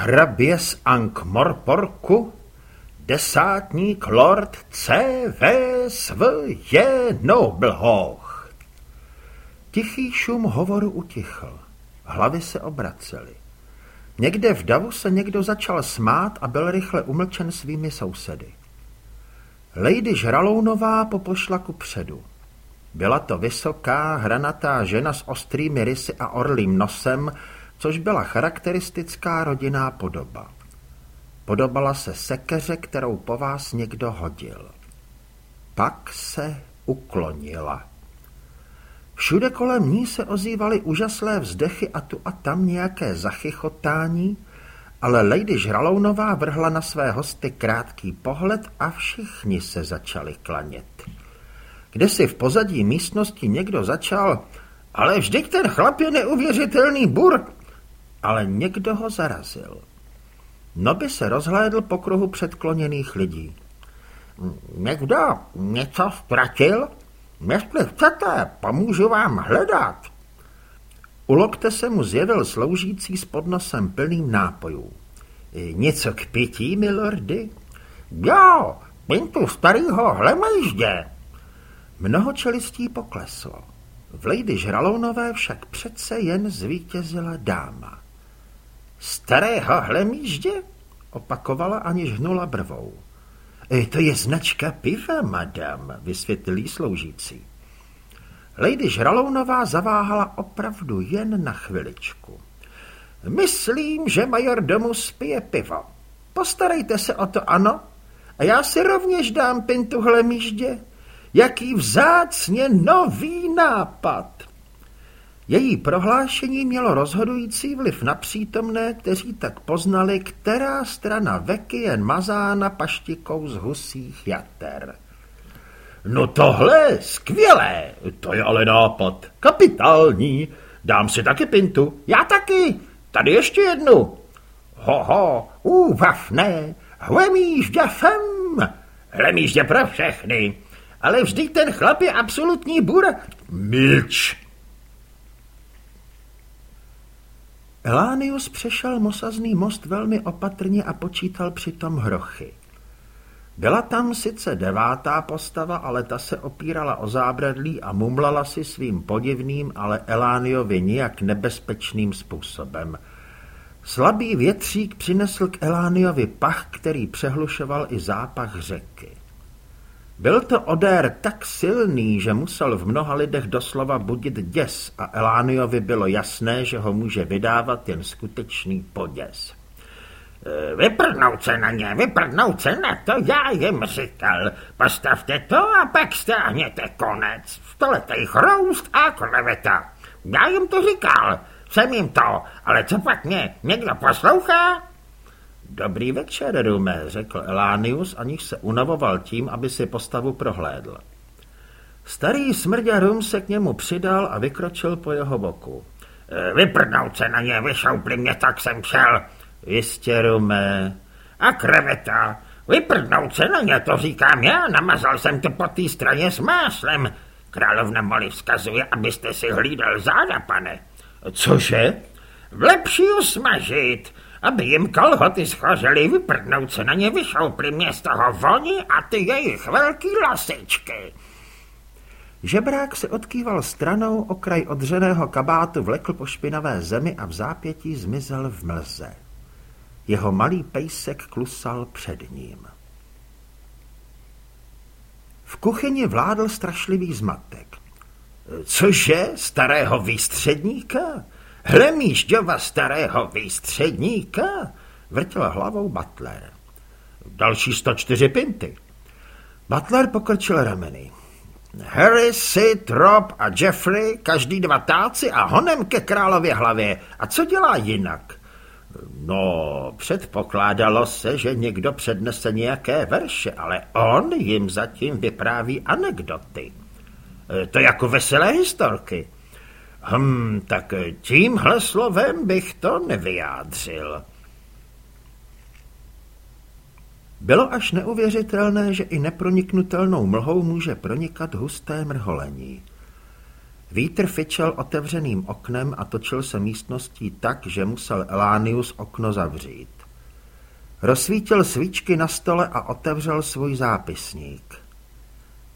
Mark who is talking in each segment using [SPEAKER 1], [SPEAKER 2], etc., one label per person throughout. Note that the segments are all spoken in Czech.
[SPEAKER 1] hrabě z Ankh-Morporku, desátník lord C.V.S.V. je Noblhoch. Tichý šum hovoru utichl. Hlavy se obracely. Někde v davu se někdo začal smát a byl rychle umlčen svými sousedy. Lady Žralounová popošla ku předu. Byla to vysoká, hranatá žena s ostrými rysy a orlým nosem, což byla charakteristická rodinná podoba. Podobala se sekeře, kterou po vás někdo hodil. Pak se uklonila. Všude kolem ní se ozývaly úžaslé vzdechy a tu a tam nějaké zachychotání, ale Lady Žralounová vrhla na své hosty krátký pohled a všichni se začali klanět. Kde si v pozadí místnosti někdo začal, ale vždyť ten chlap je neuvěřitelný bur, ale někdo ho zarazil. Noby se rozhlédl po kruhu předkloněných lidí. Někdo něco ztratil? Jestli chcete, pomůžu vám hledat. U lokte se mu zjevil sloužící s podnosem plným nápojů. Něco k pití, milordy? Jo, pintu starýho hlemejždě. Mnoho čelistí pokleslo. V Lady Žralounové však přece jen zvítězila dáma. Starého hlemíždě? Opakovala, aniž hnula brvou. E, to je značka piva, madam, vysvětlí sloužící. Lady Žralounová zaváhala opravdu jen na chviličku. Myslím, že major domu spije pivo. Postarejte se o to, ano? A já si rovněž dám pintu hlemíždě. Jaký vzácně nový nápad! Její prohlášení mělo rozhodující vliv na přítomné, kteří tak poznali, která strana veky je mazána paštikou z husích jater. No tohle, skvělé, to je ale nápad, kapitální, dám si taky pintu, já taky, tady ještě jednu. Ho, úvafné, hlemíždě fem, hlemíždě pro všechny, ale vždyť ten chlap je absolutní bur. Milč, Elánius přešel mosazný most velmi opatrně a počítal přitom hrochy. Byla tam sice devátá postava, ale ta se opírala o zábradlí a mumlala si svým podivným, ale Elániovi nijak nebezpečným způsobem. Slabý větřík přinesl k Elániovi pach, který přehlušoval i zápach řeky. Byl to odér tak silný, že musel v mnoha lidech doslova budit děs a Elániovi bylo jasné, že ho může vydávat jen skutečný poděs. E, vyprdnout se na ně, vyprdnout se na to, já jim říkal. Postavte to a pak stáhněte konec. Stoletej chroust a kleveta. Já jim to říkal, jsem jim to, ale co pak mě, někdo poslouchá? Dobrý večer, Rume, řekl Elánius, aniž se unavoval tím, aby si postavu prohlédl. Starý smrďa Rum se k němu přidal a vykročil po jeho boku. E, vyprdnout se na ně, vyšoupli mě, tak jsem šel. Jistě, Rume. A kreveta, vyprdnout se na ně, to říkám já, namazal jsem to po té straně s máslem. Královna Moli vzkazuje, abyste si hlídal záda, pane. Cože? Vlepší usmažit, aby jim kalhoty schořely, vyprdnout se na ně, vyšoupli mě z toho voni a ty jejich velký lasičky. Žebrák se odkýval stranou, okraj odřeného kabátu vlekl po špinavé zemi a v zápětí zmizel v mlze. Jeho malý pejsek klusal před ním. V kuchyni vládl strašlivý zmatek. Cože, starého výstředníka? Hlemížďova starého výstředníka? Vrtěla hlavou Butler. Další 104 pinty. Butler pokrčil rameny. Harry, Sid, Rob a Jeffrey, každý dva táci a honem ke králově hlavě. A co dělá jinak? No, předpokládalo se, že někdo přednese nějaké verše, ale on jim zatím vypráví anekdoty. E, to jako veselé historky. Hm, tak tímhle slovem bych to nevyjádřil. Bylo až neuvěřitelné, že i neproniknutelnou mlhou může pronikat husté mrholení. Vítr fičel otevřeným oknem a točil se místností tak, že musel Elánius okno zavřít. Rozsvítil svíčky na stole a otevřel svůj zápisník.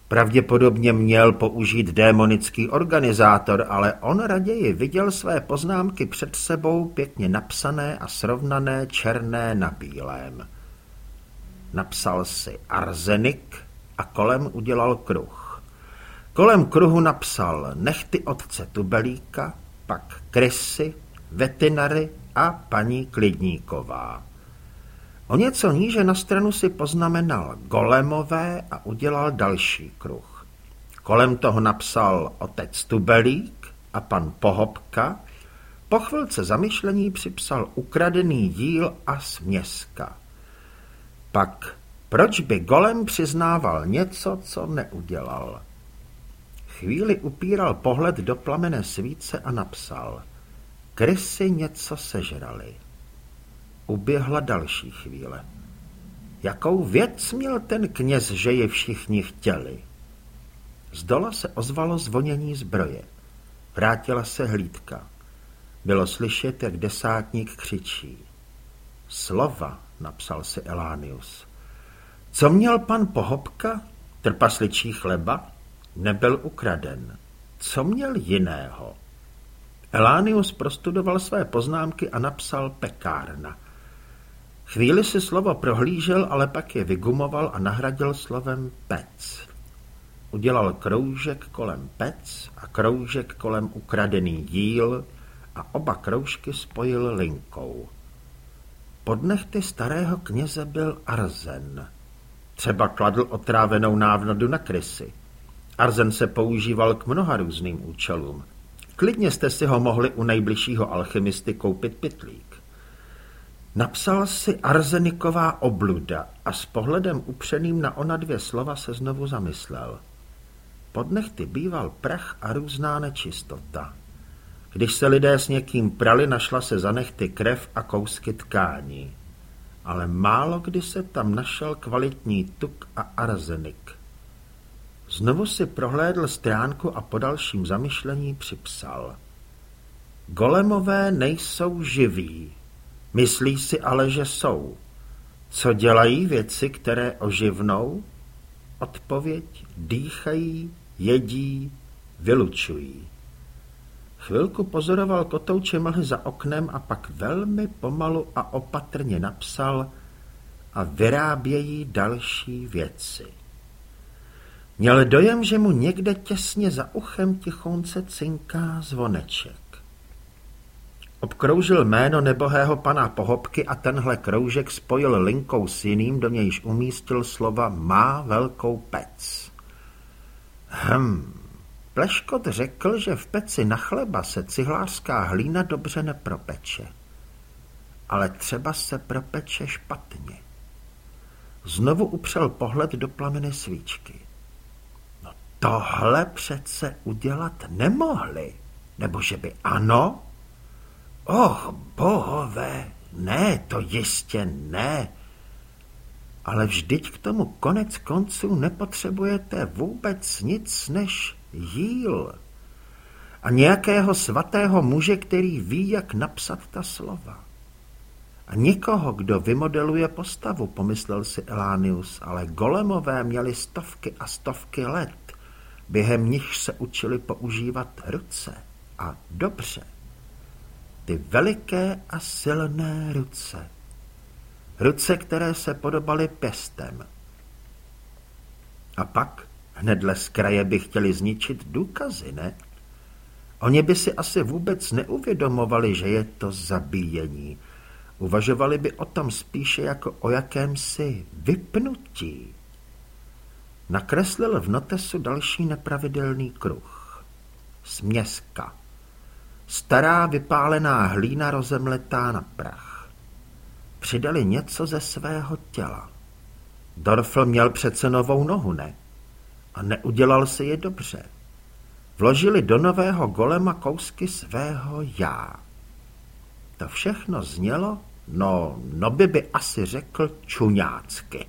[SPEAKER 1] Pravděpodobně měl použít démonický organizátor, ale on raději viděl své poznámky před sebou pěkně napsané a srovnané černé na bílém. Napsal si arzenik a kolem udělal kruh. Kolem kruhu napsal nechty otce Tubelíka, pak krysy, vetinary a paní Klidníková. O něco níže na stranu si poznamenal golemové a udělal další kruh. Kolem toho napsal otec Tubelík a pan Pohobka. Po chvilce zamyšlení připsal ukradený díl a směska. Pak proč by golem přiznával něco, co neudělal? Chvíli upíral pohled do plamene svíce a napsal. Krysy něco sežrali. Uběhla další chvíle. Jakou věc měl ten kněz, že je všichni chtěli? Z dola se ozvalo zvonění zbroje. Vrátila se hlídka. Bylo slyšet, jak desátník křičí. Slova, napsal si Elánius. Co měl pan Pohobka? Trpasličí chleba? Nebyl ukraden. Co měl jiného? Elánius prostudoval své poznámky a napsal pekárna. Chvíli si slovo prohlížel, ale pak je vygumoval a nahradil slovem pec. Udělal kroužek kolem pec a kroužek kolem ukradený díl a oba kroužky spojil linkou. Pod nechty starého kněze byl arzen. Třeba kladl otrávenou návnodu na krysy. Arzen se používal k mnoha různým účelům. Klidně jste si ho mohli u nejbližšího alchymisty koupit pitlík. Napsal si arzeniková obluda a s pohledem upřeným na ona dvě slova se znovu zamyslel. Pod nechty býval prach a různá nečistota. Když se lidé s někým prali, našla se za nechty krev a kousky tkání. Ale málo kdy se tam našel kvalitní tuk a arzenik. Znovu si prohlédl stránku a po dalším zamyšlení připsal. Golemové nejsou živí, Myslí si ale, že jsou. Co dělají věci, které oživnou? Odpověď dýchají, jedí, vylučují. Chvilku pozoroval kotouče mlhy za oknem a pak velmi pomalu a opatrně napsal a vyrábějí další věci. Měl dojem, že mu někde těsně za uchem tichonce cinká zvoneček. Obkroužil jméno nebohého pana Pohobky a tenhle kroužek spojil linkou s jiným, do nějž umístil slova má velkou pec. Hm, Pleškot řekl, že v peci na chleba se cihlářská hlína dobře nepropeče. Ale třeba se propeče špatně. Znovu upřel pohled do plameny svíčky. No tohle přece udělat nemohli. Nebo že by ano? Och, bohové, ne, to jistě ne. Ale vždyť k tomu konec konců nepotřebujete vůbec nic než jíl. A nějakého svatého muže, který ví, jak napsat ta slova. A nikoho, kdo vymodeluje postavu, pomyslel si Elánius, ale golemové měli stovky a stovky let, během nich se učili používat ruce. A dobře ty veliké a silné ruce. Ruce, které se podobaly pěstem. A pak hnedle z kraje by chtěli zničit důkazy, ne? Oni by si asi vůbec neuvědomovali, že je to zabíjení. Uvažovali by o tom spíše jako o jakémsi vypnutí. Nakreslil v notesu další nepravidelný kruh. Směska. Stará vypálená hlína rozemletá na prach. Přidali něco ze svého těla. Dorfl měl přece novou nohu, ne? A neudělal si je dobře. Vložili do nového golema kousky svého já. To všechno znělo, no, no by by asi řekl čuňácky.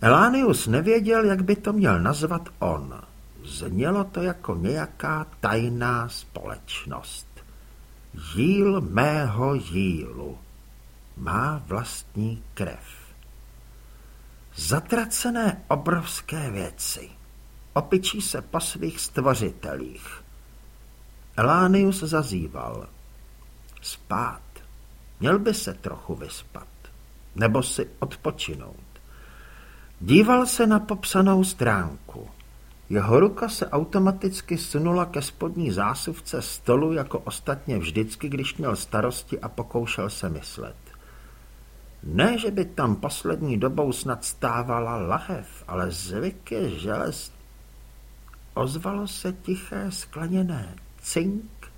[SPEAKER 1] Elánius nevěděl, jak by to měl nazvat on. Znělo to jako nějaká tajná společnost. Jíl mého jílu. Má vlastní krev. Zatracené obrovské věci. Opičí se po svých stvořitelích. Elánius zazýval. Spát. Měl by se trochu vyspat. Nebo si odpočinout. Díval se na popsanou stránku. Jeho ruka se automaticky sunula ke spodní zásuvce stolu jako ostatně vždycky, když měl starosti a pokoušel se myslet. Ne, že by tam poslední dobou snad stávala lahev, ale zvyk je želez. Ozvalo se tiché skleněné cink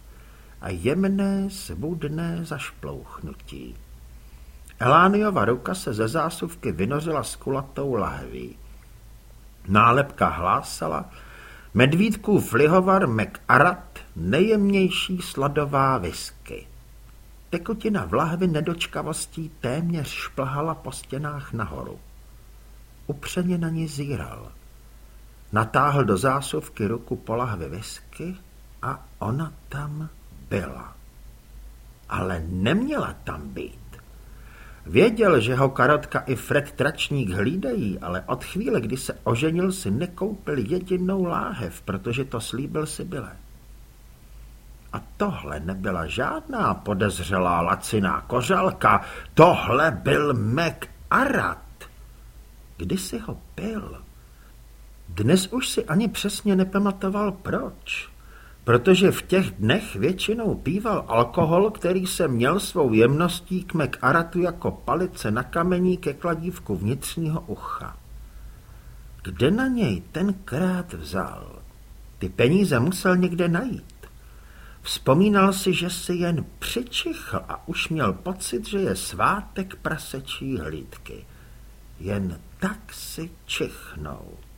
[SPEAKER 1] a jemné svůdné zašplouchnutí. Elániova ruka se ze zásuvky vynořila s kulatou lahví. Nálepka hlásala Medvídkův lihovar McArat nejjemnější sladová whisky. Tekutina v lahvi nedočkavostí téměř šplhala po stěnách nahoru. Upřeně na ní zíral. Natáhl do zásuvky ruku po lahvi whisky a ona tam byla. Ale neměla tam být. Věděl, že ho Karotka i Fred Tračník hlídají, ale od chvíle, kdy se oženil, si nekoupil jedinou láhev, protože to slíbil si byle. A tohle nebyla žádná podezřelá laciná kořalka, tohle byl Mac Arat. Kdy si ho pil? Dnes už si ani přesně nepamatoval proč protože v těch dnech většinou píval alkohol, který se měl svou jemností k McAratu jako palice na kamení ke kladívku vnitřního ucha. Kde na něj tenkrát vzal? Ty peníze musel někde najít. Vzpomínal si, že si jen přičichl a už měl pocit, že je svátek prasečí hlídky. Jen tak si čichnout.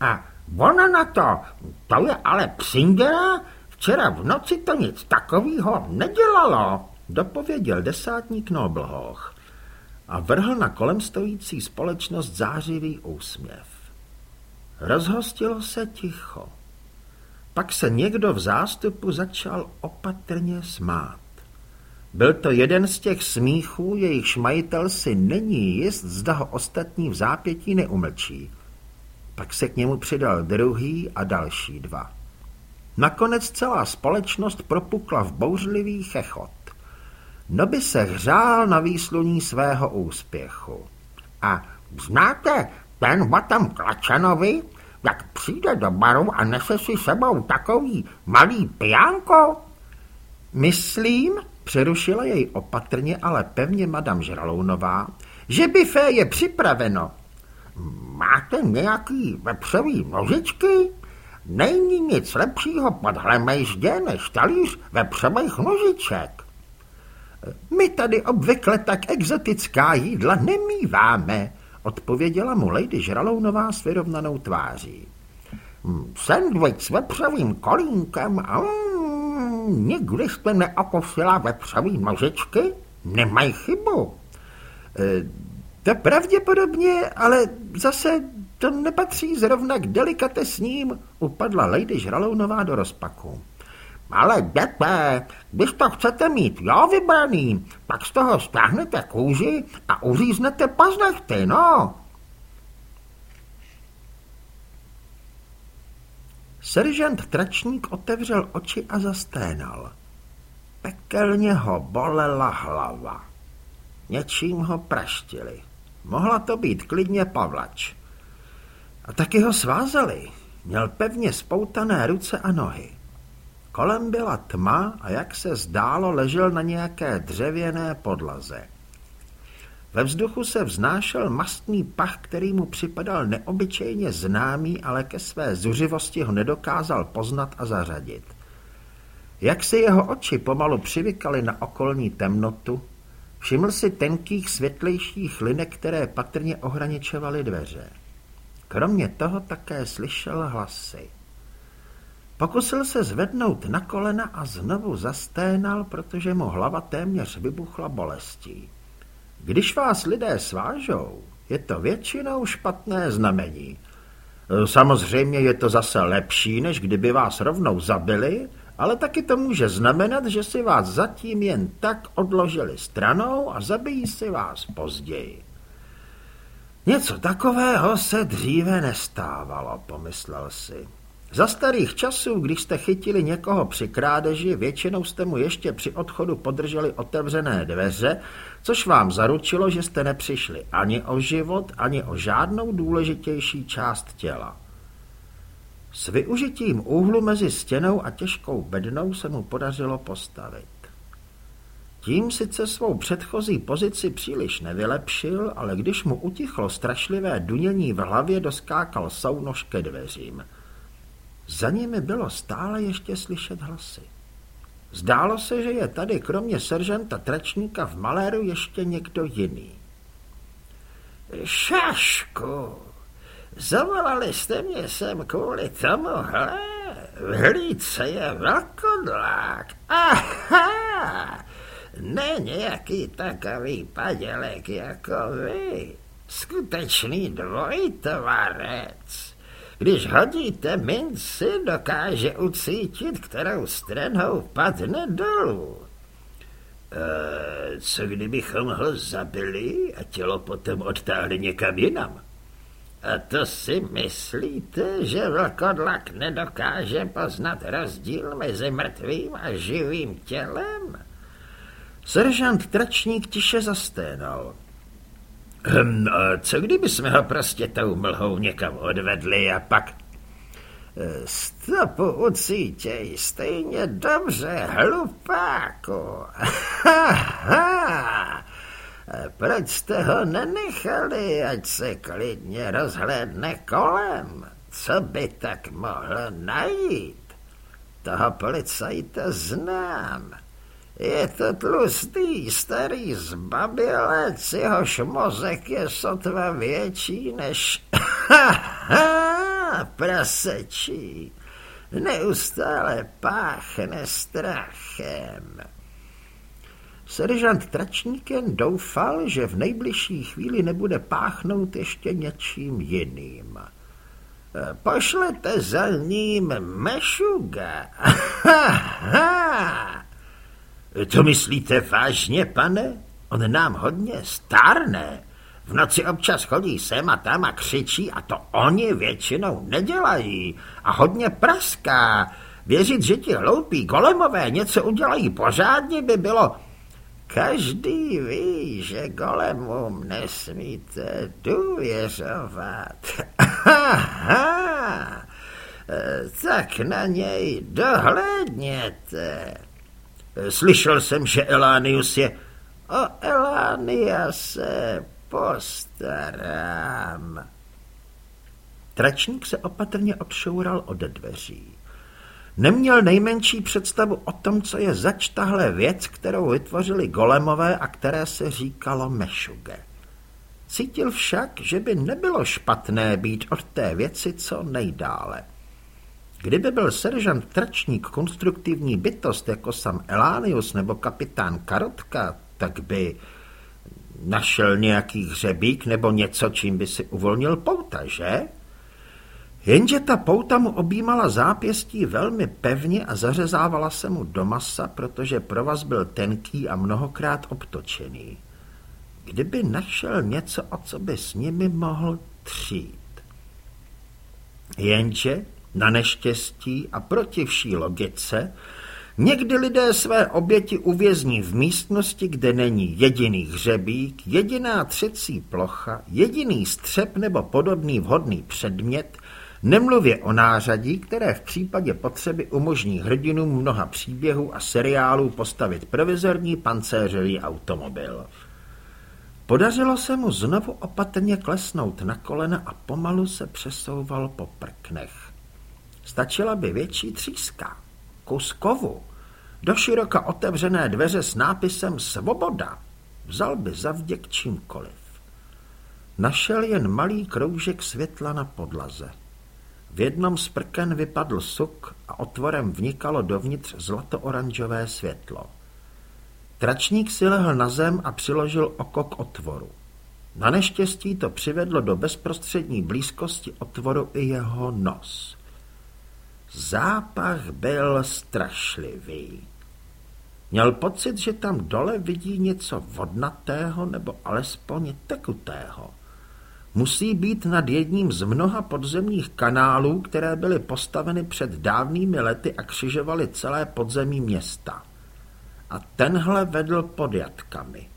[SPEAKER 1] A ona na to, to je ale psingera, včera v noci to nic takového nedělalo, dopověděl desátník Noblhoch a vrhl na kolem stojící společnost zářivý úsměv. Rozhostilo se ticho. Pak se někdo v zástupu začal opatrně smát. Byl to jeden z těch smíchů, jejichž majitel si není jist, zda ho ostatní v zápětí neumlčí. Pak se k němu přidal druhý a další dva. Nakonec celá společnost propukla v bouřlivý chechot. Noby se hřál na výsluní svého úspěchu. A znáte ten tam Klačanovi, jak přijde do baru a nese si sebou takový malý pijánko? Myslím, přerušila jej opatrně, ale pevně madam Žralounová, že bifé je připraveno Máte nějaký vepřový nožičky? Není nic lepšího pod hlemejždě než talíř vepřových nožiček. My tady obvykle tak exotická jídla nemýváme, odpověděla mu Lady Žralounová s vyrovnanou tváří. Hm, sandwich s vepřovým kolínkem, mm, nikdy jste neokusila vepřový nožičky? Nemají chybu. E, to pravděpodobně, ale zase to nepatří zrovna k delikatesním, upadla Lady Žralounová do rozpaku. Ale děte, když to chcete mít jo vybraný, tak z toho stáhnete kůži a uříznete paznechty, no. Seržant Tračník otevřel oči a zasténal. Pekelně ho bolela hlava. Něčím ho praštili. Mohla to být klidně Pavlač. A taky ho svázali. Měl pevně spoutané ruce a nohy. Kolem byla tma a jak se zdálo, ležel na nějaké dřevěné podlaze. Ve vzduchu se vznášel mastný pach, který mu připadal neobyčejně známý, ale ke své zuřivosti ho nedokázal poznat a zařadit. Jak si jeho oči pomalu přivykaly na okolní temnotu, Všiml si tenkých světlejších linek, které patrně ohraničovaly dveře. Kromě toho také slyšel hlasy. Pokusil se zvednout na kolena a znovu zasténal, protože mu hlava téměř vybuchla bolestí. Když vás lidé svážou, je to většinou špatné znamení. Samozřejmě je to zase lepší, než kdyby vás rovnou zabili, ale taky to může znamenat, že si vás zatím jen tak odložili stranou a zabijí si vás později. Něco takového se dříve nestávalo, pomyslel si. Za starých časů, když jste chytili někoho při krádeži, většinou jste mu ještě při odchodu podrželi otevřené dveře, což vám zaručilo, že jste nepřišli ani o život, ani o žádnou důležitější část těla. S využitím úhlu mezi stěnou a těžkou bednou se mu podařilo postavit. Tím sice svou předchozí pozici příliš nevylepšil, ale když mu utichlo strašlivé dunění v hlavě, doskákal sounož ke dveřím. Za nimi bylo stále ještě slyšet hlasy. Zdálo se, že je tady kromě seržanta Tračníka v maléru ještě někdo jiný.
[SPEAKER 2] Šašku, zavolali jste mě sem kvůli tomuhle? V hlídce je velkodlák. Aha! Ne nějaký takový padělek jako vy. Skutečný dvojtovarec. Když hodíte minci, dokáže ucítit, kterou stranou padne dolů. E, co kdybychom ho zabili a tělo potom odtáhli někam jinam? A to si myslíte, že vlkodlak nedokáže poznat rozdíl mezi mrtvým a živým tělem?
[SPEAKER 1] Seržant Tračník tiše zasténal.
[SPEAKER 2] Hm, co kdyby jsme ho prostě tou mlhou někam odvedli a pak...
[SPEAKER 1] E, stopu ucítěj stejně dobře, hlupáku. Ha, ha. E, proč jste ho nenechali, ať se klidně rozhlédne kolem? Co by tak mohlo najít? Toho policajta znám. Je to tlustý, starý zbabilec, jehož mozek je sotva větší než... Prasečí. Neustále páchne strachem. Seržant Tračníken doufal, že v nejbližší chvíli nebude páchnout ještě něčím jiným. Pošlete za ním mešuga.
[SPEAKER 2] To myslíte vážně, pane? On nám hodně stárne. V noci občas chodí sem a tam a křičí a to oni většinou nedělají. A hodně praská. Věřit, že ti hloupí golemové něco udělají pořádně by bylo...
[SPEAKER 1] Každý ví, že golemům nesmíte důvěřovat. Aha, tak na něj dohlédněte.
[SPEAKER 2] Slyšel jsem, že Elánius je...
[SPEAKER 1] O Elánia se postarám. Tračník se opatrně odšoural od dveří. Neměl nejmenší představu o tom, co je zač tahle věc, kterou vytvořili golemové a které se říkalo mešuge. Cítil však, že by nebylo špatné být od té věci co nejdále. Kdyby byl seržant Tračník konstruktivní bytost jako sam Elánius nebo kapitán Karotka, tak by našel nějaký hřebík nebo něco, čím by si uvolnil pouta, že? Jenže ta pouta mu objímala zápěstí velmi pevně a zařezávala se mu do masa, protože provaz byl tenký a mnohokrát obtočený. Kdyby našel něco, o co by s nimi mohl třít. Jenže na neštěstí a proti vší logice někdy lidé své oběti uvězní v místnosti, kde není jediný hřebík, jediná třecí plocha, jediný střep nebo podobný vhodný předmět, nemluvě o nářadí, které v případě potřeby umožní hrdinům mnoha příběhů a seriálů postavit provizorní pancéřový automobil. Podařilo se mu znovu opatrně klesnout na kolena a pomalu se přesouval po prknech. Stačila by větší tříska, kus kovu, do široka otevřené dveře s nápisem Svoboda. Vzal by zavděk čímkoliv. Našel jen malý kroužek světla na podlaze. V jednom z prken vypadl suk a otvorem vnikalo dovnitř zlato-oranžové světlo. Tračník si lehl na zem a přiložil oko k otvoru.
[SPEAKER 2] Na neštěstí to přivedlo do bezprostřední blízkosti otvoru i jeho nos. Zápach byl strašlivý. Měl pocit, že tam dole vidí něco vodnatého nebo alespoň tekutého. Musí být nad jedním z mnoha podzemních kanálů, které byly postaveny před dávnými lety a křižovaly celé podzemí města. A tenhle vedl pod jatkami.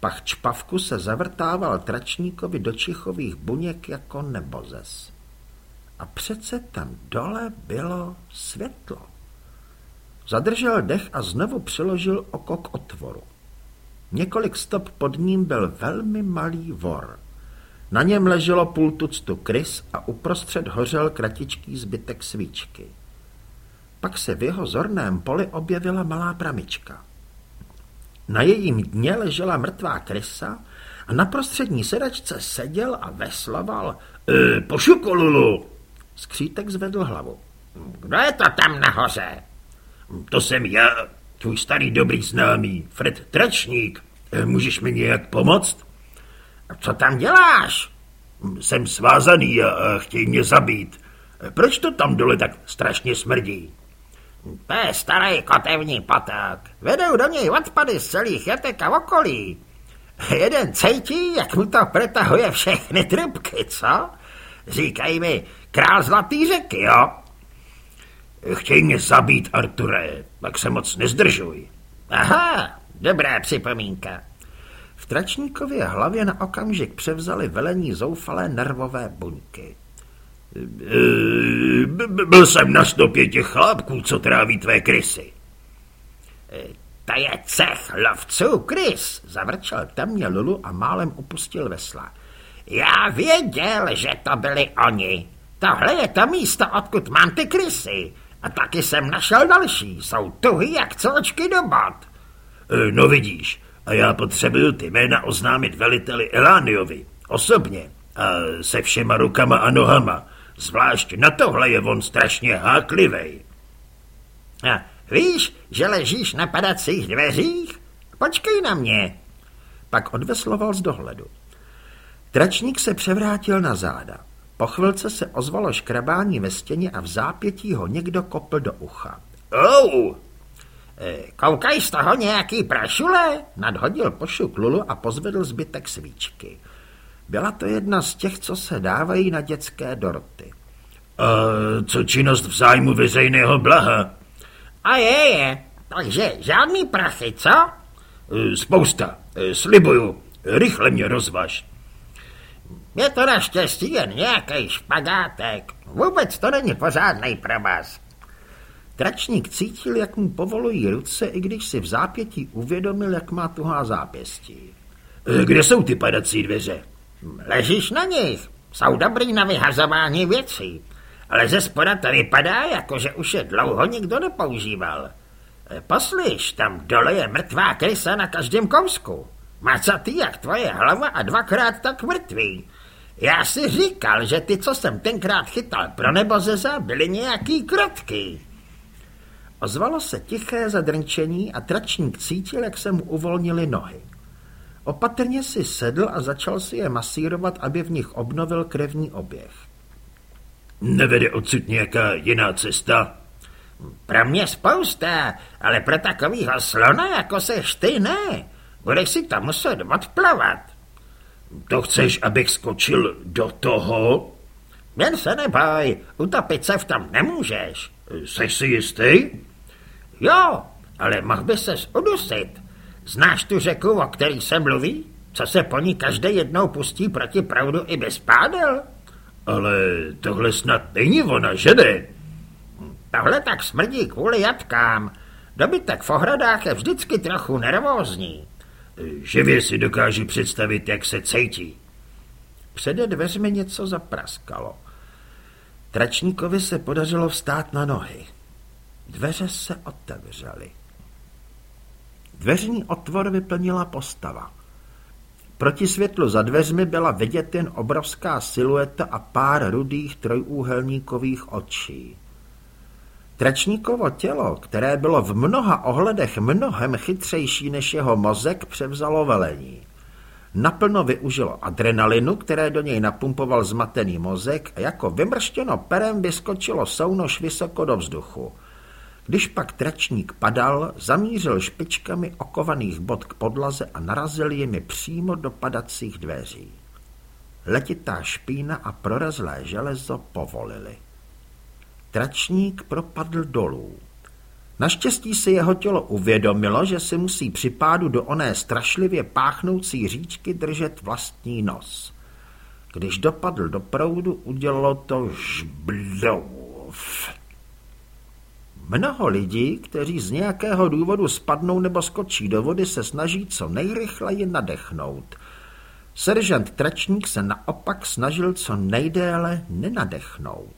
[SPEAKER 2] Pach čpavku se zavrtával tračníkovi do čichových buněk jako nebozes. A přece tam dole bylo světlo. Zadržel dech a znovu přiložil oko k otvoru. Několik stop pod ním byl velmi malý vor. Na něm leželo půl tuctu krys a uprostřed hořel kratičký zbytek svíčky. Pak se v jeho zorném poli objevila malá pramička. Na jejím dně ležela mrtvá krysa a na prostřední sedačce seděl a veslaval. E, pošukolulu! Skřítek zvedl hlavu.
[SPEAKER 3] Kdo je to tam nahoře?
[SPEAKER 1] To jsem já, tvůj starý dobrý známý, Fred Tračník. E, můžeš mi nějak pomoct?
[SPEAKER 3] Co tam děláš?
[SPEAKER 1] Jsem svázaný a chtějí mě zabít. Proč to tam dole tak strašně smrdí?
[SPEAKER 3] To je starý kotevní potok. Vedou do něj odpady z celých jatek a okolí. Jeden cejtí, jak mu to pretahuje všechny trubky, co? Říkají mi, král zlatý řeky, jo?
[SPEAKER 1] Chtějí mě zabít, Arture, tak se moc nezdržuj.
[SPEAKER 3] Aha, dobrá připomínka.
[SPEAKER 2] V tračníkově hlavě na okamžik převzali velení zoufalé nervové buňky.
[SPEAKER 1] Byl jsem na stopě těch chlápků, co tráví tvé krysy.
[SPEAKER 3] To je cech lovců krys, zavrčel temně Lulu a málem upustil vesla. Já věděl, že to byli oni. Tohle je to místo, odkud mám ty krysy. A taky jsem našel další. Jsou tuhy jak celočky do bod.
[SPEAKER 1] No vidíš, a já potřebuju ty jména oznámit veliteli Elániovi. Osobně. A se všema rukama a nohama. Zvlášť na tohle je on strašně háklivej.
[SPEAKER 3] A víš, že ležíš na padacích dveřích? Počkej na mě.
[SPEAKER 2] Pak odvesloval z dohledu. Tračník se převrátil na záda. Po chvilce se ozvalo škrabání ve stěně a v zápětí ho někdo kopl do ucha.
[SPEAKER 3] Oh! Koukaj z toho nějaký prašule?
[SPEAKER 2] Nadhodil pošuk Lulu a pozvedl zbytek svíčky. Byla to jedna z těch, co se dávají na dětské dorty.
[SPEAKER 1] A co činnost v zájmu veřejného blaha?
[SPEAKER 3] A je, je. Takže žádný prachy, co?
[SPEAKER 1] Spousta. Slibuju. Rychle mě rozvaž.
[SPEAKER 3] Je to naštěstí jen nějaký špagátek. Vůbec to není pořádný probaz.
[SPEAKER 2] Tračník cítil, jak mu povolují ruce, i když si v zápětí uvědomil, jak má tuhá zápěstí.
[SPEAKER 1] Kde jsou ty padací dveře?
[SPEAKER 3] Ležíš na nich. Jsou dobrý na vyhazování věcí. Ale ze spoda to vypadá, jako že už je dlouho nikdo nepoužíval. Poslyš, tam dole je mrtvá krysa na každém kousku. Macatý jak tvoje hlava a dvakrát tak mrtvý. Já si říkal, že ty, co jsem tenkrát chytal pro nebozeza, byly nějaký krotky.
[SPEAKER 2] Ozvalo se tiché zadrnčení a tračník cítil, jak se mu uvolnili nohy. Opatrně si sedl a začal si je masírovat, aby v nich obnovil krevní oběh.
[SPEAKER 1] Nevede odsud nějaká jiná cesta?
[SPEAKER 3] Pro mě spousta, ale pro takovýho slona, jako seš ty, ne. Budeš si to muset odplavat.
[SPEAKER 1] To chceš, abych skočil do toho?
[SPEAKER 3] Jen se neboj, utopit se v tom nemůžeš.
[SPEAKER 1] Seš si jistý?
[SPEAKER 3] Jo, ale mohl by ses udusit. Znáš tu řeku, o který se mluví? Co se po ní každé jednou pustí proti proudu i bez pádel?
[SPEAKER 1] Ale tohle snad není ona, že ne?
[SPEAKER 3] Tohle tak smrdí kvůli jatkám. Dobytek v ohradách je vždycky trochu nervózní.
[SPEAKER 1] Živě si dokážu představit, jak se cítí.
[SPEAKER 2] Přede dveřmi něco zapraskalo. Tračníkovi se podařilo vstát na nohy. Dveře se otevřely. Dveřní otvor vyplnila postava. Proti světlu za dveřmi byla vidět jen obrovská silueta a pár rudých trojúhelníkových očí. Tračníkovo tělo, které bylo v mnoha ohledech mnohem chytřejší než jeho mozek, převzalo velení. naplno využilo adrenalinu, které do něj napumpoval zmatený mozek a jako vymrštěno perem vyskočilo sounož vysoko do vzduchu. Když pak tračník padal, zamířil špičkami okovaných bod k podlaze a narazil jimi přímo do padacích dveří. Letitá špína a prorazlé železo povolili. Tračník propadl dolů. Naštěstí si jeho tělo uvědomilo, že si musí při pádu do oné strašlivě páchnoucí říčky držet vlastní nos. Když dopadl do proudu, udělalo to žblouf. Mnoho lidí, kteří z nějakého důvodu spadnou nebo skočí do vody, se snaží co nejrychleji nadechnout. Seržant Tračník se naopak snažil co nejdéle nenadechnout.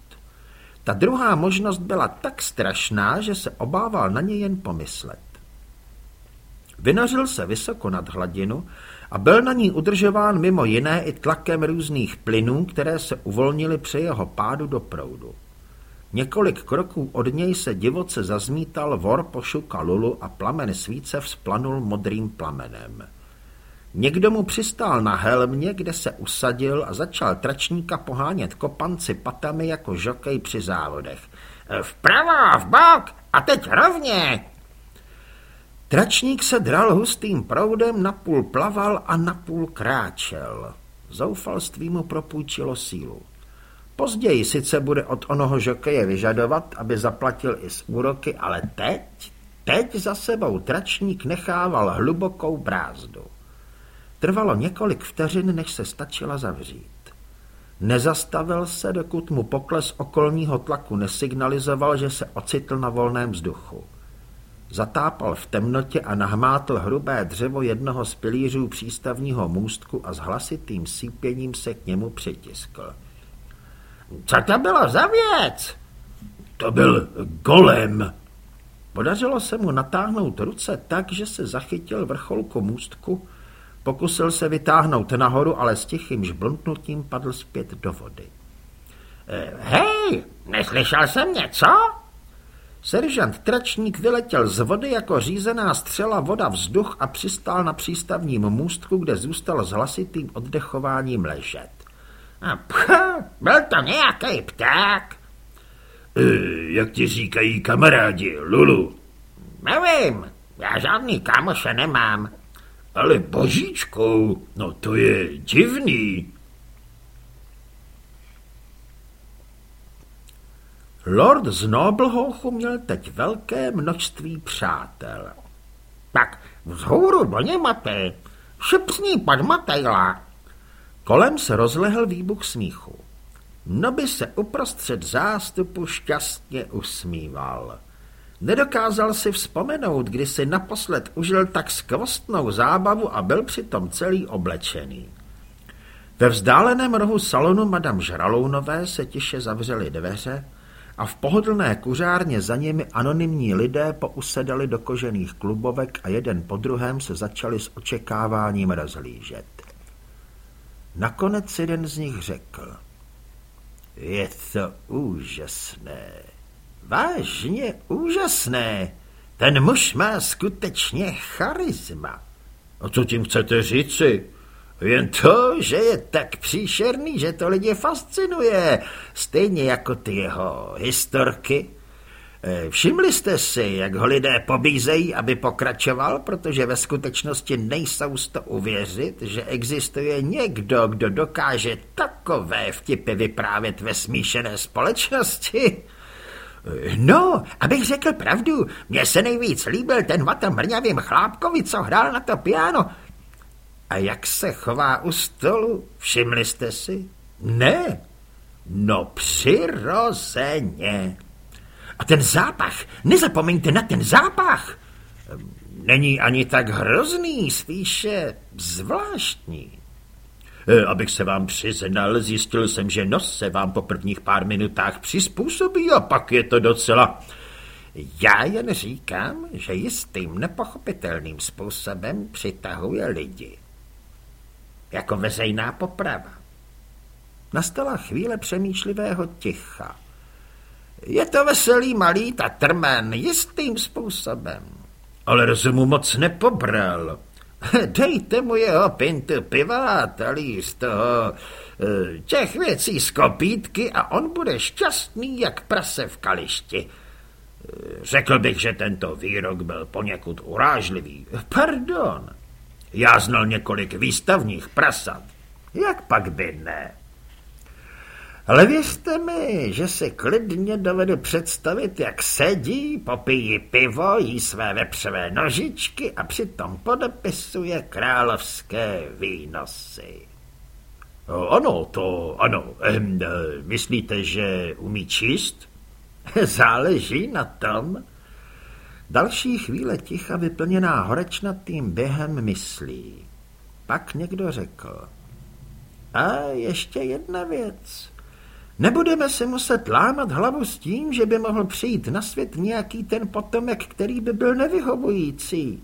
[SPEAKER 2] Ta druhá možnost byla tak strašná, že se obával na ně jen pomyslet. Vynořil se vysoko nad hladinu a byl na ní udržován mimo jiné i tlakem různých plynů, které se uvolnily při jeho pádu do proudu. Několik kroků od něj se divoce zazmítal vor pošuka lulu a plamen svíce vzplanul modrým plamenem. Někdo mu přistál na helmě, kde se usadil a začal tračníka pohánět kopanci patami jako žokej při závodech. Vpravo, v bok a teď rovně! Tračník se dral hustým proudem, napůl plaval a napůl kráčel. Zoufalství mu propůjčilo sílu. Později sice bude od onoho žokeje vyžadovat, aby zaplatil i z úroky, ale teď, teď za sebou tračník nechával hlubokou brázdu. Trvalo několik vteřin, než se stačila zavřít. Nezastavil se, dokud mu pokles okolního tlaku nesignalizoval, že se ocitl na volném vzduchu. Zatápal v temnotě a nahmátl hrubé dřevo jednoho z pilířů přístavního můstku a s hlasitým sípěním se k němu přitiskl. Co to bylo za věc? To byl golem. Podařilo se mu natáhnout ruce tak, že se zachytil vrcholku můstku Pokusil se vytáhnout nahoru, ale s tichým žblntnutím padl zpět do vody. Eh, hej, neslyšel jsem něco? Seržant Tračník vyletěl z vody jako řízená střela voda vzduch a přistál na přístavním můstku, kde zůstal s hlasitým oddechováním ležet. A pch, byl to nějaký pták?
[SPEAKER 1] E, jak ti říkají kamarádi, Lulu?
[SPEAKER 3] Nevím, já žádný kámoše nemám.
[SPEAKER 1] Ale božíčkou, no to je divný.
[SPEAKER 2] Lord z Noblhochu měl teď velké množství přátel.
[SPEAKER 3] Tak vzhůru do němaty, šipsní padmatejla.
[SPEAKER 2] Kolem se rozlehl výbuch smíchu. Noby se uprostřed zástupu šťastně usmíval. Nedokázal si vzpomenout, kdy si naposled užil tak skvostnou zábavu a byl přitom celý oblečený. Ve vzdáleném rohu salonu madam Žralounové se tiše zavřely dveře a v pohodlné kuřárně za nimi anonymní lidé pousedali do kožených klubovek a jeden po druhém se začali s očekáváním rozhlížet. Nakonec jeden z nich řekl, je to úžasné. Vážně úžasné. Ten muž má skutečně charisma.
[SPEAKER 1] A co tím chcete říci?
[SPEAKER 2] Jen to, že je tak příšerný, že to lidi fascinuje, stejně jako ty jeho historky. Eh, všimli jste si, jak ho lidé pobízejí, aby pokračoval, protože ve skutečnosti nejsou z to uvěřit, že existuje někdo, kdo dokáže takové vtipy vyprávět ve smíšené společnosti? No, abych řekl pravdu, mně se nejvíc líbil ten vata mrňavým chlápkovi, co hrál na to piano. A jak se chová u stolu, všimli jste si? Ne, no přirozeně. A ten zápach, nezapomeňte na ten zápach. Není ani tak hrozný, spíše zvláštní.
[SPEAKER 1] E, abych se vám přiznal, zjistil jsem, že nos se vám po prvních pár minutách přizpůsobí a pak je to docela...
[SPEAKER 2] Já jen říkám, že jistým nepochopitelným způsobem přitahuje lidi. Jako veřejná poprava. Nastala chvíle přemýšlivého ticha. Je to veselý malý tatrmen, jistým způsobem.
[SPEAKER 1] Ale rozumu moc nepobral.
[SPEAKER 3] Dejte mu jeho pintu piva, talíř toho, eh, těch věcí z kopítky a on bude šťastný jak prase v kališti. Eh, řekl bych, že tento výrok byl poněkud urážlivý. Pardon, já znal několik výstavních prasat. Jak pak by ne? Ale věřte mi, že si klidně dovedu představit, jak sedí, popíjí pivo, jí své vepřové nožičky a přitom podepisuje královské výnosy. Ano, to ano. Ehm, myslíte, že umí číst? Záleží na tom. Další chvíle ticha vyplněná horečnatým během myslí. Pak někdo řekl. A ještě jedna věc. Nebudeme si muset lámat hlavu s tím, že by mohl přijít na svět nějaký ten potomek, který by byl nevyhovující.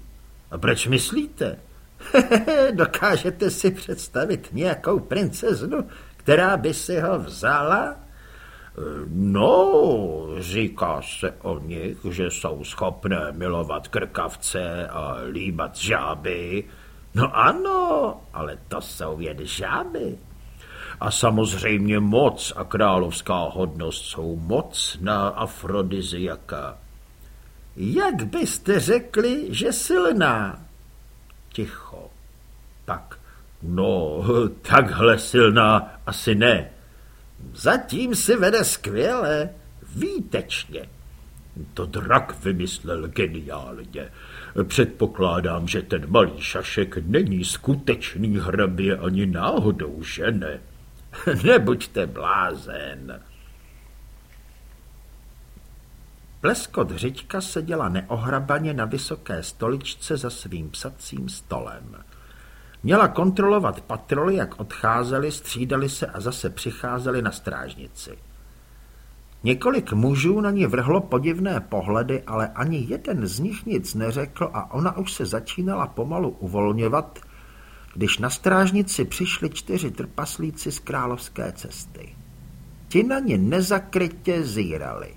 [SPEAKER 3] A proč myslíte? Dokážete si představit nějakou princeznu, která by si ho vzala? No, říká se o nich, že jsou schopné milovat krkavce a líbat žáby. No ano, ale to jsou jen žáby. A samozřejmě moc a královská hodnost jsou mocná afrodiziaka. Jak byste řekli, že silná? Ticho. Tak, no, takhle silná asi ne. Zatím si vede skvěle, výtečně. To drak vymyslel geniálně. Předpokládám, že ten malý šašek není skutečný hrabě ani náhodou, že ne? Nebuďte blázen. Pleskot Řiďka seděla neohrabaně na vysoké stoličce za svým psacím stolem. Měla kontrolovat patroly, jak odcházeli, střídali se a zase přicházeli na strážnici. Několik mužů na ní vrhlo podivné pohledy, ale ani jeden z nich nic neřekl a ona už se začínala pomalu uvolňovat, když na strážnici přišli čtyři trpaslíci z královské cesty. Ti na ně nezakrytě zírali,